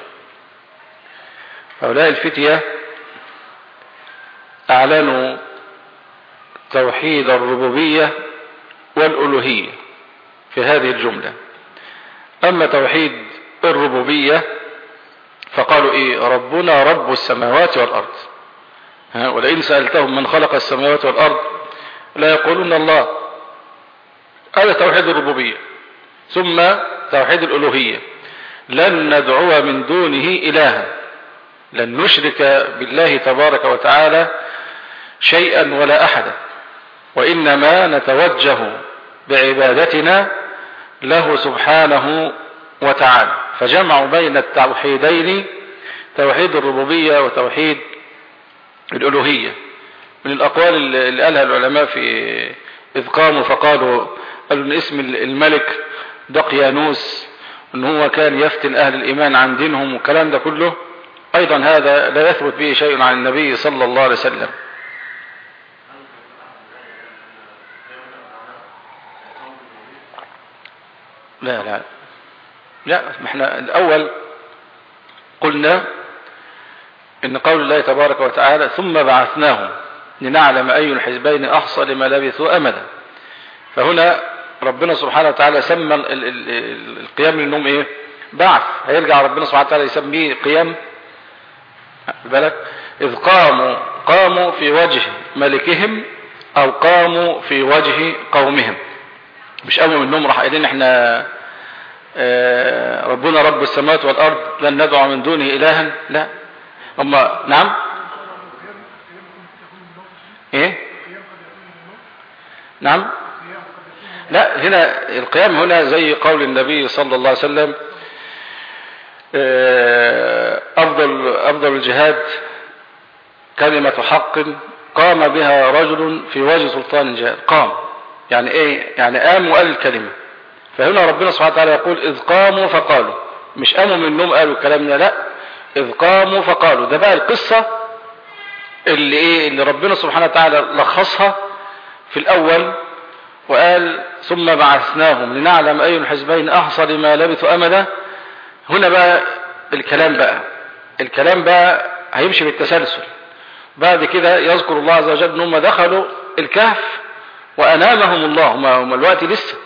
S2: هؤلاء الفتية أعلنوا توحيد الربوبية والألوهية في هذه الجملة. أما توحيد الربوبية فقالوا إيه؟ ربنا رب السماوات والأرض. ولئن سألتهم من خلق السماوات والأرض لا يقولون الله. هذا توحيد الربوبية. ثم توحيد الألوهية. لن ندعو من دونه إلها. لن نشرك بالله تبارك وتعالى شيئا ولا أحدا. وإنما نتوجه بعبادتنا له سبحانه وتعالى فجمعوا بين التوحيدين توحيد الربوبية وتوحيد الألوهية. من الأقوال اللي قالها العلماء في إذ قاموا فقالوا قالوا إن اسم الملك دقيانوس إن هو كان يفتن أهل الإيمان عن دينهم والكلام ده كله أيضا هذا لا يثبت به شيء عن النبي صلى الله عليه وسلم. لا لا. لا إحنا الأول قلنا إن قول الله تبارك وتعالى ثم بعثناهم لنعلم أي الحزبين أحصى لما لبثوا أمدا. فهنا ربنا سبحانه وتعالى سمى القيام للنوم إيه؟ بعث. هيرجع ربنا سبحانه وتعالى يسميه قيام. بالك؟ إذ قاموا قاموا في وجه ملكهم أو قاموا في وجه قومهم. مش قوم منهم راح قايلين إحنا آه ربنا رب السماوات والأرض لن ندعو من دونه إلها. لا. هم نعم. إيه؟ نعم. لا هنا القيام هنا زي قول النبي صلى الله عليه وسلم أفضل, أفضل الجهاد كلمة حق قام بها رجل في وجه سلطان جهاد قام. يعني إيه؟ يعني قام وقال الكلمة. فهنا ربنا سبحانه وتعالى يقول إذ قاموا فقالوا. مش قاموا من النوم قالوا الكلام ده لا. إذ قاموا فقالوا. ده بقى القصة اللي إيه؟ اللي ربنا سبحانه وتعالى لخصها في الأول وقال ثم بعثناهم لنعلم أي الحزبين أحصى لما لبثوا أمدا. هنا بقى الكلام بقى. الكلام بقى هيمشي بالتسلسل. بعد كده يذكر الله عز وجل إن هم دخلوا الكهف وأنامهم الله. هم, هم الوقت لسه.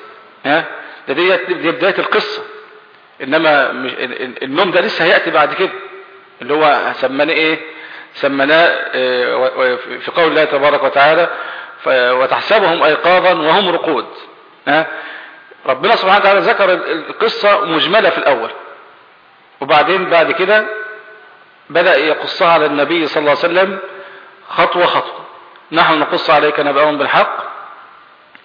S2: ها؟ ده دي, بداية القصة. إنما النوم ده لسه هيأتي بعد كده. اللي هو سمناه إيه؟ سمناه في قول الله تبارك وتعالى وتحسبهم أيقاظا وهم رقود. ها؟ ربنا سبحانه وتعالى ذكر القصة مجملة في الأول. وبعدين بعد كده بدأ يقصها على النبي صلى الله عليه وسلم خطوة خطوة. نحن نقص عليك نبأهم بالحق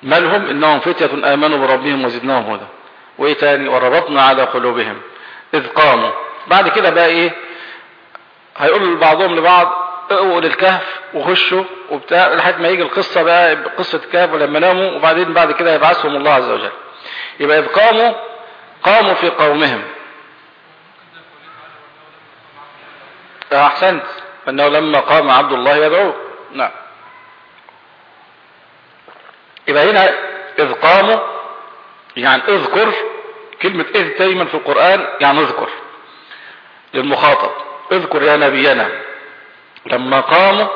S2: مالهم إنهم فتية آمنوا بربهم وزدناهم هدى. وإيه تاني؟ وربطنا على قلوبهم. إذ قاموا. بعد كده بقى إيه؟ هيقول بعضهم لبعض اقوا للكهف وخشوا وبتاع لحد ما يجي القصة بقى قصة الكهف ولما ناموا وبعدين بعد كده يبعثهم الله عز وجل. يبقى إذ قاموا قاموا في قومهم. أحسنت. أنه لما قام عبد الله يدعوه. نعم. يبقى هنا إذ قاموا يعني اذكر كلمة إذ دايما في القرآن يعني اذكر للمخاطب. اذكر يا نبينا. لما قاموا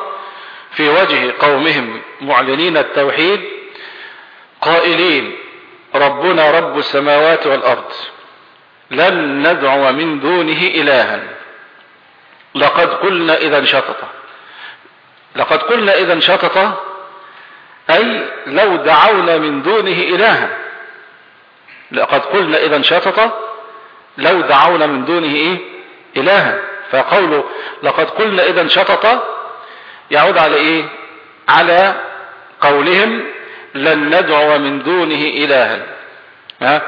S2: في وجه قومهم معلنين التوحيد قائلين ربنا رب السماوات والأرض لن ندعو من دونه إلها. لقد قلنا إذا شطط. لقد قلنا إذا شطط أي لو دعونا من دونه إلها. لقد قلنا إذا شطط لو دعونا من دونه إيه؟ إلها. فقوله لقد قلنا إذا شطط يعود على إيه؟ على قولهم لن ندعو من دونه إلها. ها؟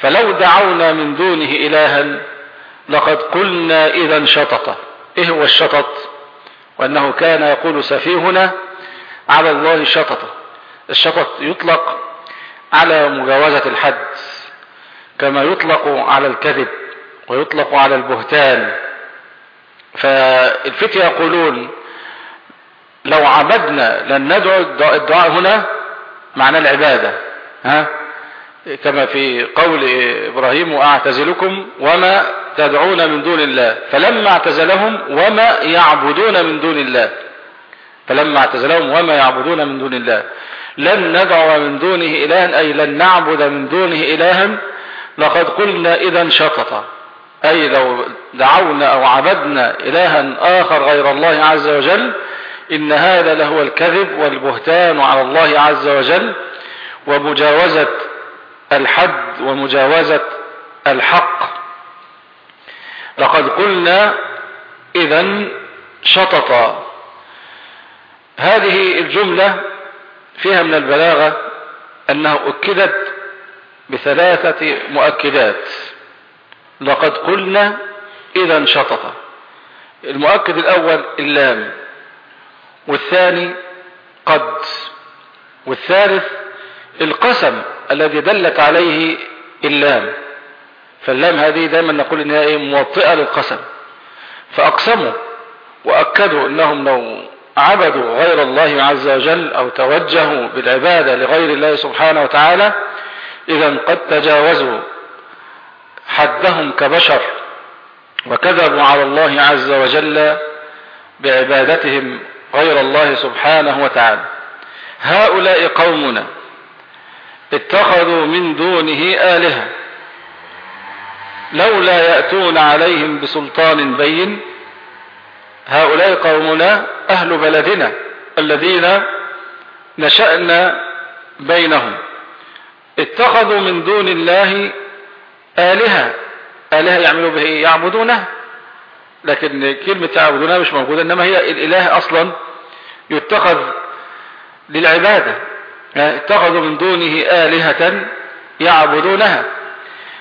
S2: فلو دعونا من دونه إلها لقد قلنا إذا شطط. إيه هو الشطط؟ وأنه كان يقول سفيهنا على الله شطط. الشطط يطلق على مجاوزة الحد كما يطلق على الكذب ويطلق على البهتان. فالفتية يقولون لو عبدنا لن ندعو الدعاء هنا معنى العبادة ها؟ كما في قول إبراهيم وأعتزلكم وما تدعون من دون الله. فلما اعتزلهم وما يعبدون من دون الله. فلما اعتزلهم وما يعبدون من دون الله. لن ندعو من دونه إلها أي لن نعبد من دونه إلها. لقد قلنا إذا شططا أي لو دعونا أو عبدنا إلها آخر غير الله عز وجل إن هذا لهو الكذب والبهتان على الله عز وجل. ومجاوزة الحد ومجاوزة الحق. لقد قلنا إذا شططا هذه الجملة فيها من البلاغة أنها أكدت بثلاثة مؤكدات. لقد قلنا إذا شطط المؤكد الأول اللام والثاني قد والثالث القسم الذي دلت عليه اللام. فاللام هذه دائما نقول إنها إيه موطئة للقسم. فأقسموا وأكدوا إنهم لو عبدوا غير الله عز وجل أو توجهوا بالعبادة لغير الله سبحانه وتعالى إذا قد تجاوزوا حدهم كبشر وكذبوا على الله عز وجل بعبادتهم غير الله سبحانه وتعالى. هؤلاء قومنا اتخذوا من دونه آلهة لولا يأتون عليهم بسلطان بين هؤلاء قومنا أهل بلدنا الذين نشأنا بينهم. اتخذوا من دون الله آلهة. آلهة يعملوا به يعبدونه لكن كلمة يعبدونها مش موجودة إنما هي الإله أصلا يتخذ للعبادة. اتخذوا من دونه آلهة يعبدونها.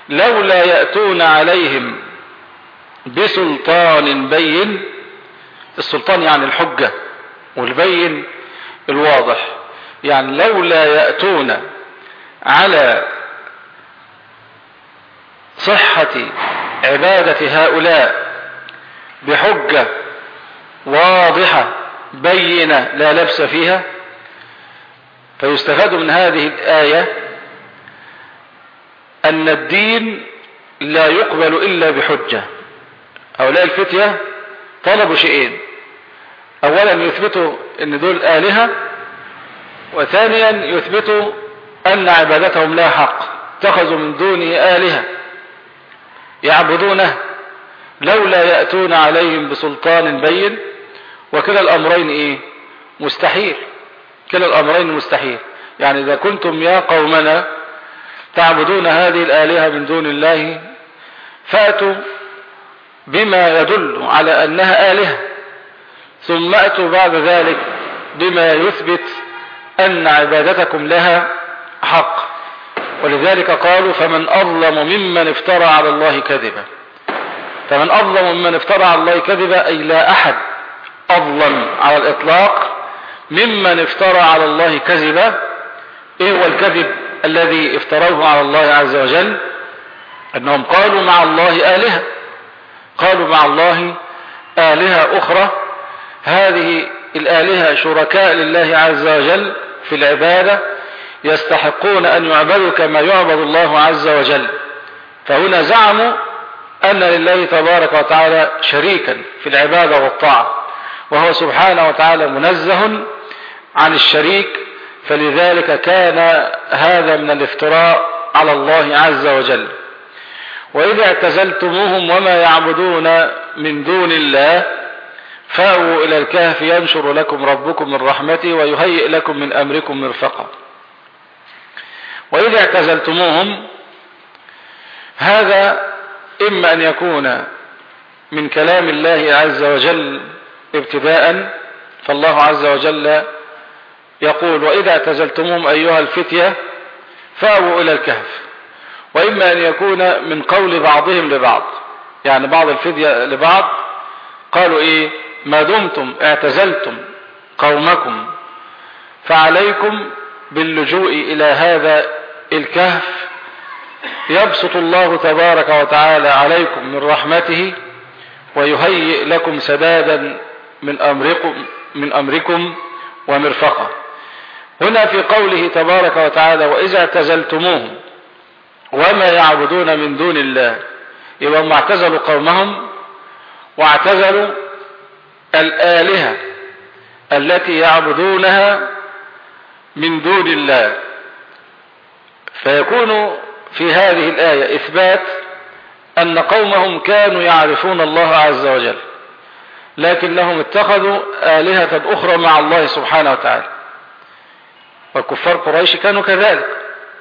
S2: لولا يأتون عليهم بسلطان بين السلطان يعني الحجة والبين الواضح. يعني لولا يأتون على صحة عبادة هؤلاء بحجة واضحة بينة لا لبس فيها فيستفاد من هذه الآية أن الدين لا يقبل إلا بحجة. هؤلاء الفتية طلبوا شيئين. أولا يثبتوا أن دول آلهة وثانيا يثبتوا أن عبادتهم لا حق. اتخذوا من دونه آلهة يعبدونه لولا يأتون عليهم بسلطان بين. وكلا الأمرين إيه؟ مستحيل. كلا الأمرين مستحيل. يعني إذا كنتم يا قومنا تعبدون هذه الآلهة من دون الله فأتوا بما يدل على أنها آلهة. ثم أتوا بعد ذلك بما يثبت أن عبادتكم لها حق. ولذلك قالوا فمن أظلم ممن افترى على الله كذبا. فمن أظلم ممن افترى على الله كذبا أي لا أحد أظلم على الإطلاق ممن افترى على الله كذبا. إيه هو الكذب الذي افتروه على الله عز وجل؟ أنهم قالوا مع الله آلهة. قالوا مع الله آلهة أخرى هذه الآلهة شركاء لله عز وجل في العبادة يستحقون أن يعبدوا كما يعبد الله عز وجل. فهنا زعموا أن لله تبارك وتعالى شريكا في العبادة والطاعة وهو سبحانه وتعالى منزه عن الشريك. فلذلك كان هذا من الافتراء على الله عز وجل. وإذا اعتزلتموهم وما يعبدون من دون الله فاووا إلى الكهف ينشر لكم ربكم من رحمته ويهيئ لكم من أمركم مرفقا. وإذا اعتزلتموهم هذا إما أن يكون من كلام الله عز وجل ابتداء فالله عز وجل يقول وإذا اعتزلتموهم أيها الفتية فأووا إلى الكهف. وإما أن يكون من قول بعضهم لبعض يعني بعض الفدية لبعض قالوا إيه؟ ما دمتم اعتزلتم قومكم فعليكم باللجوء إلى هذا الكهف. يبسط الله تبارك وتعالى عليكم من رحمته ويهيئ لكم سدادا من أمركم, من أمركم ومرفقة هنا في قوله تبارك وتعالى وإذا اعتزلتموهم وما يعبدون من دون الله يبقى هم اعتزلوا قومهم واعتزلوا الآلهة التي يعبدونها من دون الله. فيكون في هذه الآية إثبات أن قومهم كانوا يعرفون الله عز وجل لكنهم اتخذوا آلهة أخرى مع الله سبحانه وتعالى. والكفار قريش كانوا كذلك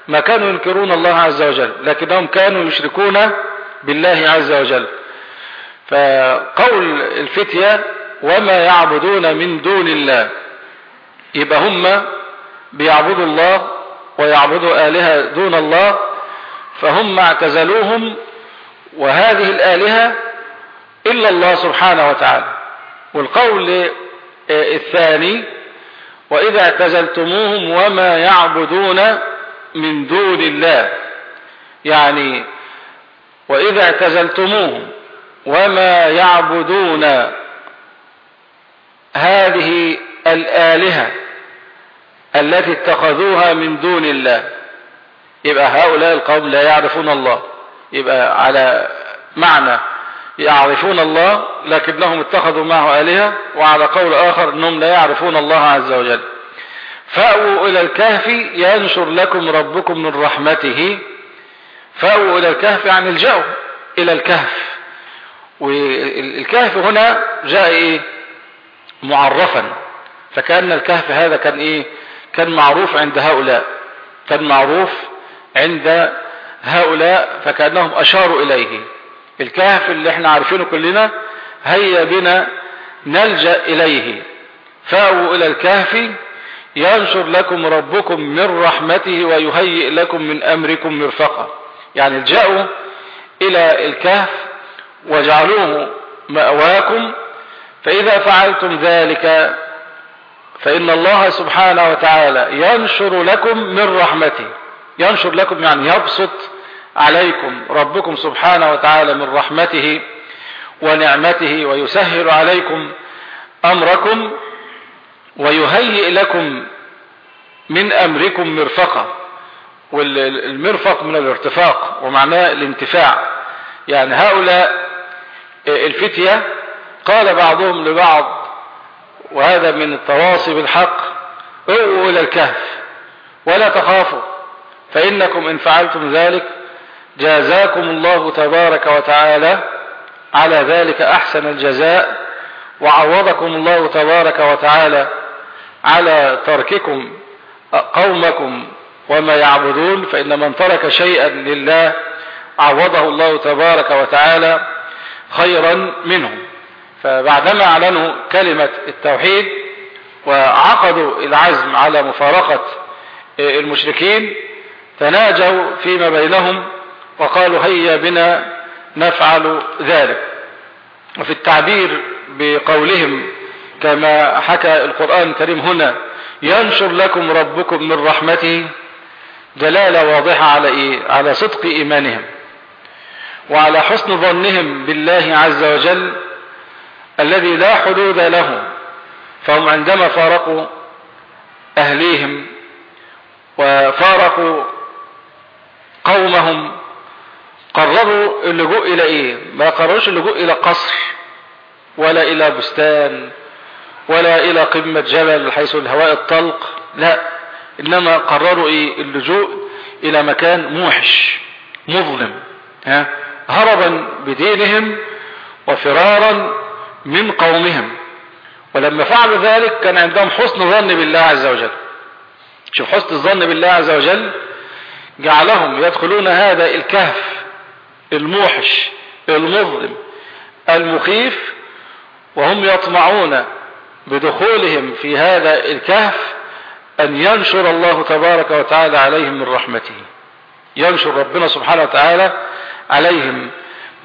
S2: ما كانوا ينكرون الله عز وجل لكنهم كانوا يشركون بالله عز وجل. فقول الفتية وما يعبدون من دون الله. يبقى هم بيعبدوا الله ويعبدوا آلهة دون الله فهم اعتزلوهم وهذه الآلهة إلا الله سبحانه وتعالى. والقول الثاني وإذا اعتزلتموهم وما يعبدون من دون الله. يعني وإذا اعتزلتموهم وما يعبدون هذه الآلهة التي اتخذوها من دون الله. يبقى هؤلاء القوم لا يعرفون الله. يبقى على معنى يعرفون الله لكنهم اتخذوا معه آلهة وعلى قول آخر أنهم لا يعرفون الله عز وجل. فأووا إلى الكهف ينشر لكم ربكم من رحمته. فأووا إلى الكهف يعني الجأوا إلى الكهف. والكهف هنا جاء إيه؟ معرفا. فكأن الكهف هذا كان إيه؟ كان معروف عند هؤلاء. كان معروف عند هؤلاء فكأنهم أشاروا إليه. الكهف اللي إحنا عارفينه كلنا هيا بنا نلجأ إليه. فأووا إلى الكهف. ينشر لكم ربكم من رحمته ويهيئ لكم من أمركم مرفقا. يعني الجأوا إلى الكهف وجعلوه مأواكم فإذا فعلتم ذلك فإن الله سبحانه وتعالى ينشر لكم من رحمته. ينشر لكم يعني يبسط عليكم ربكم سبحانه وتعالى من رحمته ونعمته ويسهل عليكم أمركم ويهيئ لكم من أمركم مرفقة والمرفق من الارتفاق ومعناه الانتفاع. يعني هؤلاء الفتية قال بعضهم لبعض وهذا من التواصي بالحق اووا إلى الكهف ولا تخافوا فإنكم إن فعلتم ذلك جازاكم الله تبارك وتعالى على ذلك أحسن الجزاء وعوضكم الله تبارك وتعالى على ترككم قومكم وما يعبدون فإن من ترك شيئا لله عوضه الله تبارك وتعالى خيرا منه فبعدما أعلنوا كلمة التوحيد وعقدوا العزم على مفارقة المشركين تناجوا فيما بينهم وقالوا هيا بنا نفعل ذلك وفي التعبير بقولهم كما حكى القرآن الكريم هنا ينشر لكم ربكم من رحمته دلالة واضحة على إيه؟ على صدق إيمانهم وعلى حسن ظنهم بالله عز وجل الذي لا حدود له فهم عندما فارقوا أهليهم وفارقوا قومهم قرروا اللجوء إلى إيه؟ ما قرروش اللجوء إلى قصر ولا إلى بستان ولا إلى قمة جبل حيث الهواء الطلق لا إنما قرروا إيه؟ اللجوء إلى مكان موحش مظلم ها؟ هربا بدينهم وفرارا من قومهم. ولما فعلوا ذلك كان عندهم حسن ظن بالله عز وجل. شوف حسن الظن بالله عز وجل جعلهم يدخلون هذا الكهف الموحش المظلم المخيف وهم يطمعون بدخولهم في هذا الكهف أن ينشر الله تبارك وتعالى عليهم من رحمته. ينشر ربنا سبحانه وتعالى عليهم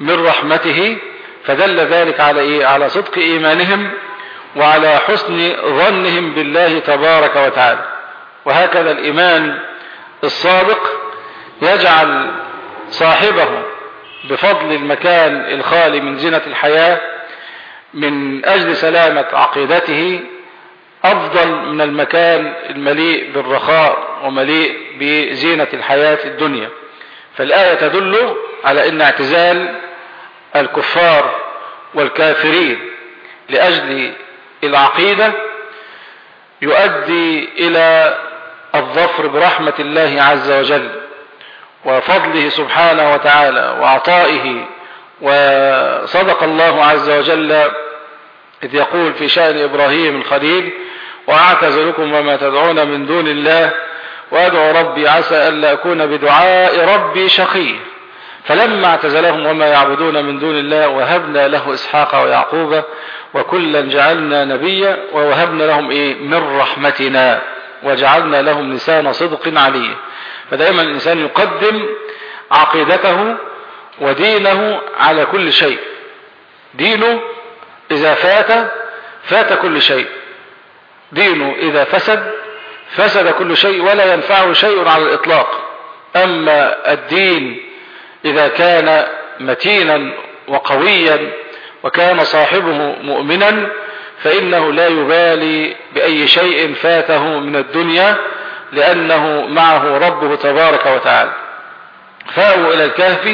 S2: من رحمته. فدل ذلك على إيه؟ على صدق إيمانهم وعلى حسن ظنهم بالله تبارك وتعالى وهكذا الإيمان الصادق يجعل صاحبه بفضل المكان الخالي من زينة الحياة من أجل سلامة عقيدته أفضل من المكان المليء بالرخاء ومليء بزينة الحياة الدنيا فالآية تدل على أن اعتزال الكفار والكافرين لأجل العقيدة يؤدي إلى الظفر برحمة الله عز وجل وفضله سبحانه وتعالى وعطائه وصدق الله عز وجل إذ يقول في شأن إبراهيم الخليل وأعتزلكم وما تدعون من دون الله وأدعو ربي عسى ألا أكون بدعاء ربي شقي فلما اعتزلهم وما يعبدون من دون الله وهبنا له إسحاق ويعقوب وكلا جعلنا نبيا ووهبنا لهم إيه؟ من رحمتنا وجعلنا لهم لسان صدق عليه فدائما الإنسان يقدم عقيدته ودينه على كل شيء. دينه إذا فات فات كل شيء. دينه إذا فسد فسد كل شيء ولا ينفعه شيء على الإطلاق. أما الدين إذا كان متينا وقويا وكان صاحبه مؤمنا فإنه لا يبالي بأي شيء فاته من الدنيا لأنه معه ربه تبارك وتعالى. فاووا إلى الكهف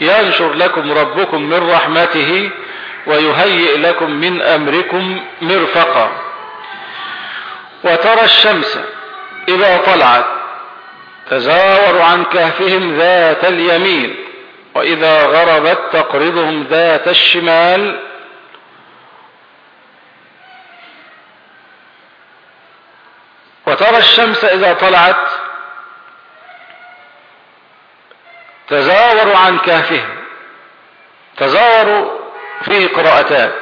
S2: ينشر لكم ربكم من رحمته ويهيئ لكم من أمركم مرفقا. وترى الشمس إذا طلعت تزاور عن كهفهم ذات اليمين وإذا غربت تقرضهم ذات الشمال. وترى الشمس إذا طلعت تزاور عن كهفهم تزاور فيه قراءتان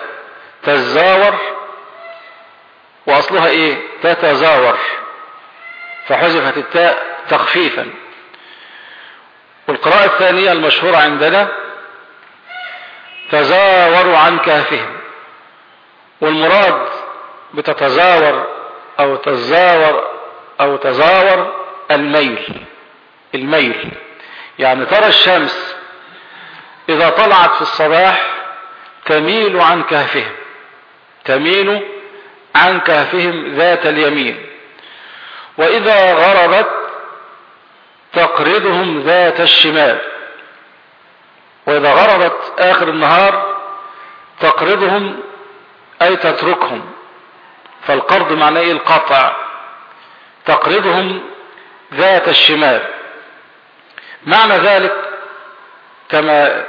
S2: تزاور وأصلها إيه؟ تتزاور. فحذفت التاء تخفيفا. والقراءة الثانية المشهورة عندنا تزاوروا عن كهفهم. والمراد بتتزاور أو تزاور أو تزاور الميل. الميل. يعني ترى الشمس إذا طلعت في الصباح تميل عن كهفهم. تميل عن كهفهم ذات اليمين. وإذا غربت تقرضهم ذات الشمال. وإذا غربت آخر النهار تقرضهم أي تتركهم. فالقرض معناه إيه؟ القطع. تقرضهم ذات الشمال. معنى ذلك كما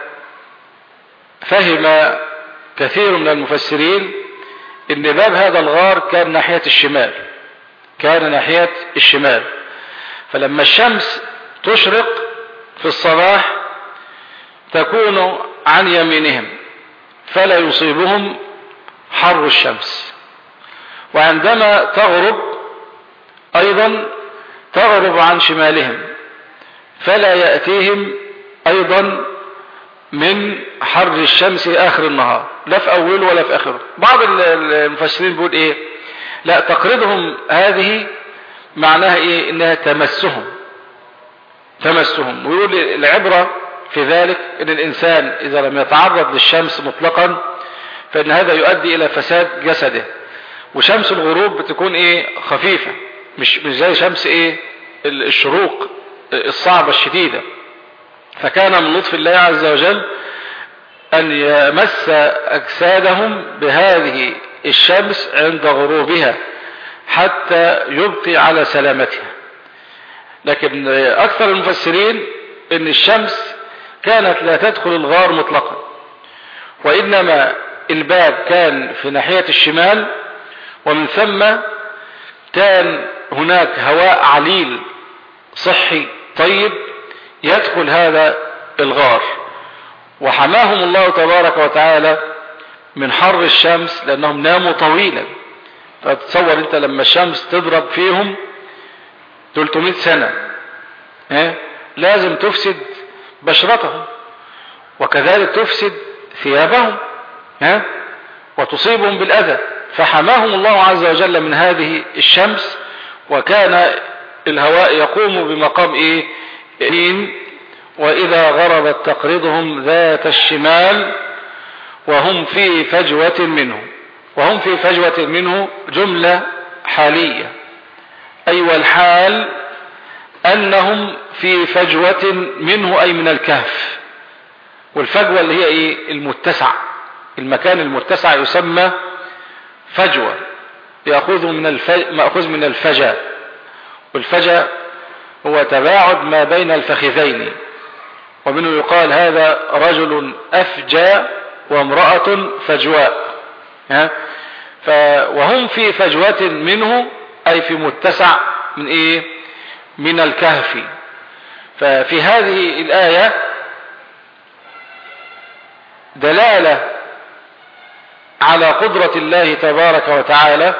S2: فهم كثير من المفسرين إن باب هذا الغار كان ناحية الشمال كان ناحية الشمال. فلما الشمس تشرق في الصباح تكون عن يمينهم فلا يصيبهم حر الشمس. وعندما تغرب أيضا تغرب عن شمالهم فلا يأتيهم أيضا من حر الشمس آخر النهار لا في أوله ولا في آخره بعض المفسرين بيقول إيه؟ لا تقرضهم هذه معناها إيه؟ إنها تمسهم. تمسهم. ويقول العبرة في ذلك إن الإنسان إذا لم يتعرض للشمس مطلقا فإن هذا يؤدي إلى فساد جسده. وشمس الغروب بتكون إيه؟ خفيفة. مش مش زي شمس إيه؟ الشروق الصعبة الشديدة. فكان من لطف الله عز وجل أن يمس أجسادهم بهذه الشمس عند غروبها حتى يبقي على سلامتها. لكن أكثر المفسرين أن الشمس كانت لا تدخل الغار مطلقا وإنما الباب كان في ناحية الشمال ومن ثم كان هناك هواء عليل صحي طيب يدخل هذا الغار. وحماهم الله تبارك وتعالى من حر الشمس لأنهم ناموا طويلا. فتصور أنت لما الشمس تضرب فيهم 300 سنة؟ لازم تفسد بشرتهم وكذلك تفسد ثيابهم؟ وتصيبهم بالأذى. فحماهم الله عز وجل من هذه الشمس وكان الهواء يقوم بمقام إيه؟ وإذا غربت تقرضهم ذات الشمال وهم في فجوة منه. وهم في فجوة منه جملة حالية. أي أيوة والحال أنهم في فجوة منه أي من الكهف. والفجوة اللي هي إيه؟ المتسع. المكان المتسع يسمى فجوة. يأخذ من الفج... مأخذ من الفجا والفجا هو تباعد ما بين الفخذين. ومنه يقال هذا رجل أفجى وامرأة فجواء. ها. وهم في فجوة منه أي في متسع من إيه؟ من الكهف. ففي هذه الآية دلالة على قدرة الله تبارك وتعالى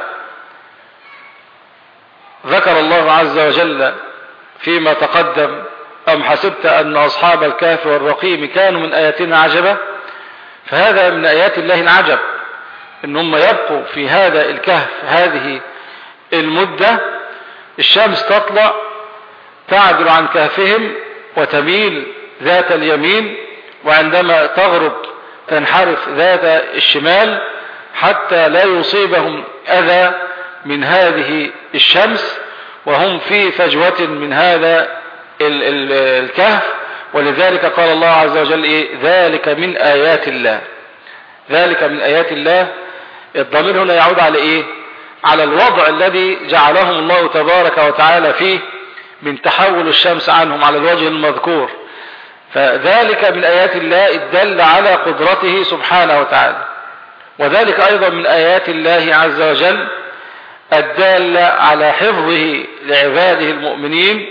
S2: ذكر الله عز وجل فيما تقدم أم حسبت أن أصحاب الكهف والرقيم كانوا من آياتنا عجبا فهذا من آيات الله العجب إن هم يبقوا في هذا الكهف هذه المدة الشمس تطلع تعدل عن كهفهم وتميل ذات اليمين وعندما تغرب تنحرف ذات الشمال حتى لا يصيبهم أذى من هذه الشمس وهم في فجوة من هذا الكهف. ولذلك قال الله عز وجل إيه؟ ذلك من آيات الله. ذلك من آيات الله. الضمير هنا يعود على إيه؟ على الوضع الذي جعلهم الله تبارك وتعالى فيه من تحول الشمس عنهم على الوجه المذكور. فذلك من آيات الله الدل على قدرته سبحانه وتعالى. وذلك أيضا من آيات الله عز وجل الدالة على حفظه لعباده المؤمنين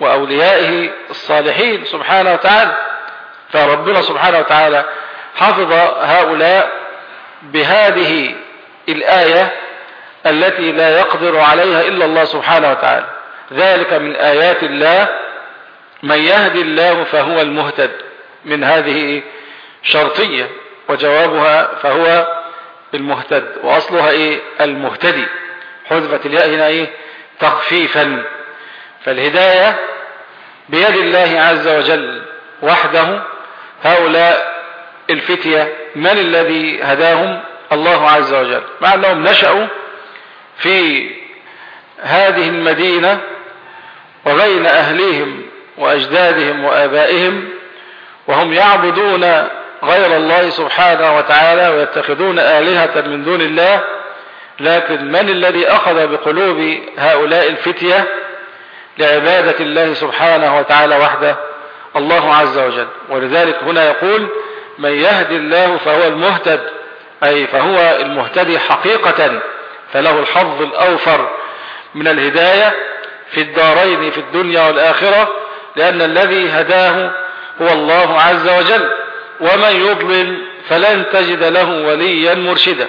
S2: وأوليائه الصالحين سبحانه وتعالى. فربنا سبحانه وتعالى حفظ هؤلاء بهذه الآية التي لا يقدر عليها إلا الله سبحانه وتعالى. ذلك من آيات الله. من يهدي الله فهو المهتد. من هذه شرطية. وجوابها فهو المهتد. وأصلها إيه؟ المهتدي. حذفت الياء هنا إيه؟ تخفيفا. فالهداية بيد الله عز وجل وحده. هؤلاء الفتية من الذي هداهم؟ الله عز وجل. مع أنهم نشأوا في هذه المدينة وبين أهليهم وأجدادهم وآبائهم وهم يعبدون غير الله سبحانه وتعالى ويتخذون آلهة من دون الله لكن من الذي أخذ بقلوب هؤلاء الفتية؟ لعبادة الله سبحانه وتعالى وحده الله عز وجل. ولذلك هنا يقول من يهدي الله فهو المهتد أي فهو المهتدي حقيقة. فله الحظ الأوفر من الهداية في الدارين في الدنيا والآخرة لأن الذي هداه هو الله عز وجل. ومن يضلل فلن تجد له وليا مرشدا.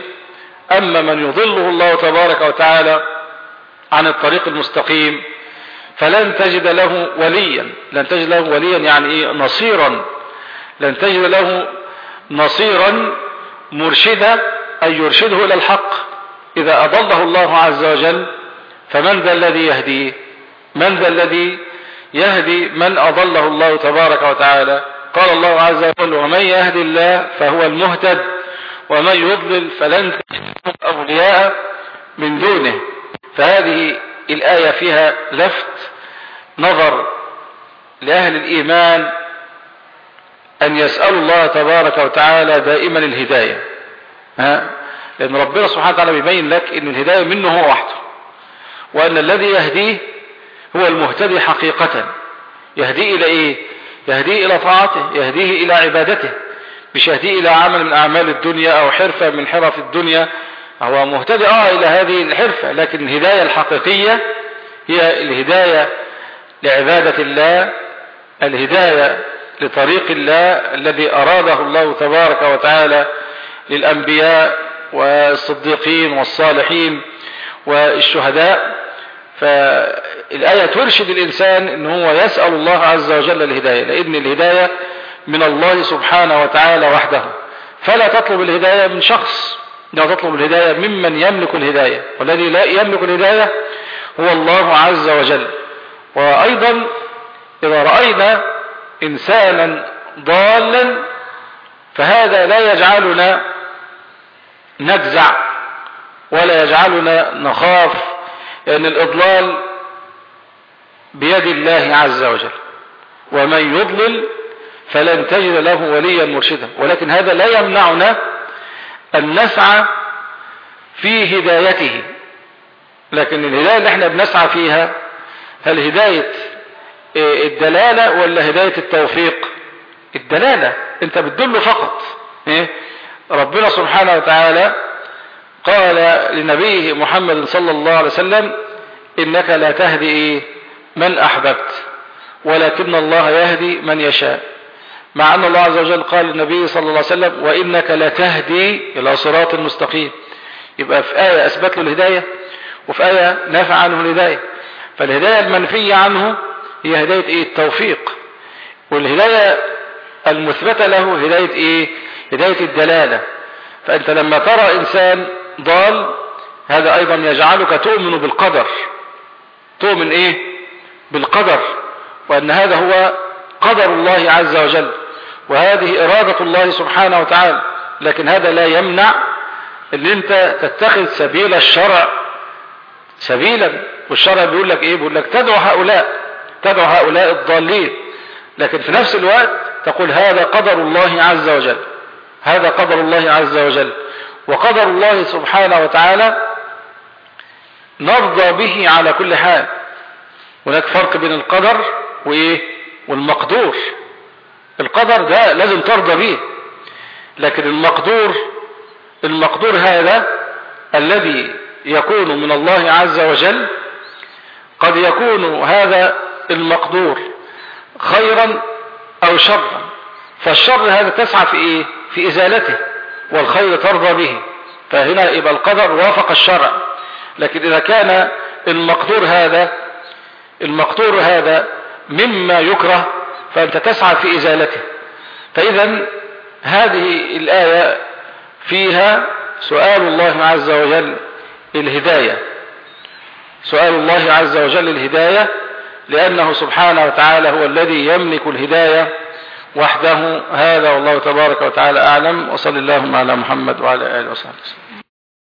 S2: أما من يضله الله تبارك وتعالى عن الطريق المستقيم فلن تجد له وليا. لن تجد له وليا يعني إيه؟ نصيرا. لن تجد له نصيرا مرشدا أي يرشده إلى الحق. إذا أضله الله عز وجل فمن ذا الذي يهديه من ذا الذي يهدي من أضله الله تبارك وتعالى؟ قال الله عز وجل ومن يهدي الله فهو المهتد ومن يضلل فلن تجد أولياء من دونه. فهذه الآية فيها لفت نظر لأهل الإيمان أن يسألوا الله تبارك وتعالى دائما الهداية. ها؟ لأن ربنا سبحانه وتعالى بيبين لك أن الهداية منه هو وحده وأن الذي يهديه هو المهتدي حقيقة. يهدي إلى إيه؟ يهدي إلى طاعته يهديه إلى عبادته مش يهدي إلى عمل من أعمال الدنيا أو حرفة من حرف الدنيا. هو مهتدي آه إلى هذه الحرفة لكن الهداية الحقيقية هي الهداية لعبادة الله الهداية لطريق الله الذي أراده الله تبارك وتعالى للأنبياء والصديقين والصالحين والشهداء. فالآية ترشد الإنسان أن هو يسأل الله عز وجل الهداية لأن الهداية من الله سبحانه وتعالى وحده. فلا تطلب الهداية من شخص لا تطلب الهداية ممن يملك الهداية. والذي لا يملك الهداية هو الله عز وجل. وأيضا إذا رأينا إنسانا ضالا فهذا لا يجعلنا نجزع ولا يجعلنا نخاف لأن الإضلال بيد الله عز وجل. ومن يضلل فلن تجد له وليا مرشدا. ولكن هذا لا يمنعنا أن نسعى في هدايته. لكن الهداية اللي إحنا بنسعى فيها هل هداية الدلالة ولا هداية التوفيق؟ الدلالة انت بتدل فقط. إيه؟ ربنا سبحانه وتعالى قال لنبيه محمد صلى الله عليه وسلم إنك لا تهدي من أحببت ولكن الله يهدي من يشاء. مع أن الله عز وجل قال للنبي صلى الله عليه وسلم وإنك لا تهدي إلى صراط مستقيم. يبقى في آية أثبت له الهداية وفي آية نفع عنه الهداية. فالهداية المنفية عنه هي هداية إيه؟ التوفيق. والهداية المثبتة له هداية إيه؟ هداية الدلالة. فأنت لما ترى إنسان ضال هذا أيضا يجعلك تؤمن بالقدر. تؤمن إيه؟ بالقدر. وأن هذا هو قدر الله عز وجل. وهذه إرادة الله سبحانه وتعالى. لكن هذا لا يمنع إن أنت تتخذ سبيل الشرع. سبيلا. والشرع بيقول لك إيه؟ بيقول لك تدعو هؤلاء. تدعو هؤلاء الضالين. لكن في نفس الوقت تقول هذا قدر الله عز وجل. هذا قدر الله عز وجل. وقدر الله سبحانه وتعالى نرضى به على كل حال. هناك فرق بين القدر وإيه؟ والمقدور. القدر ده لازم ترضى به. لكن المقدور المقدور هذا الذي يكون من الله عز وجل قد يكون هذا المقدور خيرا أو شرا. فالشر هذا تسعى في إيه؟ في إزالته والخير ترضى به. فهنا يبقى القدر وافق الشرع. لكن إذا كان المقدور هذا المقدور هذا مما يكره فأنت تسعى في إزالته. فإذا هذه الآية فيها سؤال الله عز وجل الهداية. سؤال الله عز وجل الهداية لأنه سبحانه وتعالى هو الذي يملك الهداية وحده. هذا والله تبارك وتعالى أعلم. وصل اللهم على محمد وعلى آله وصحبه وسلم.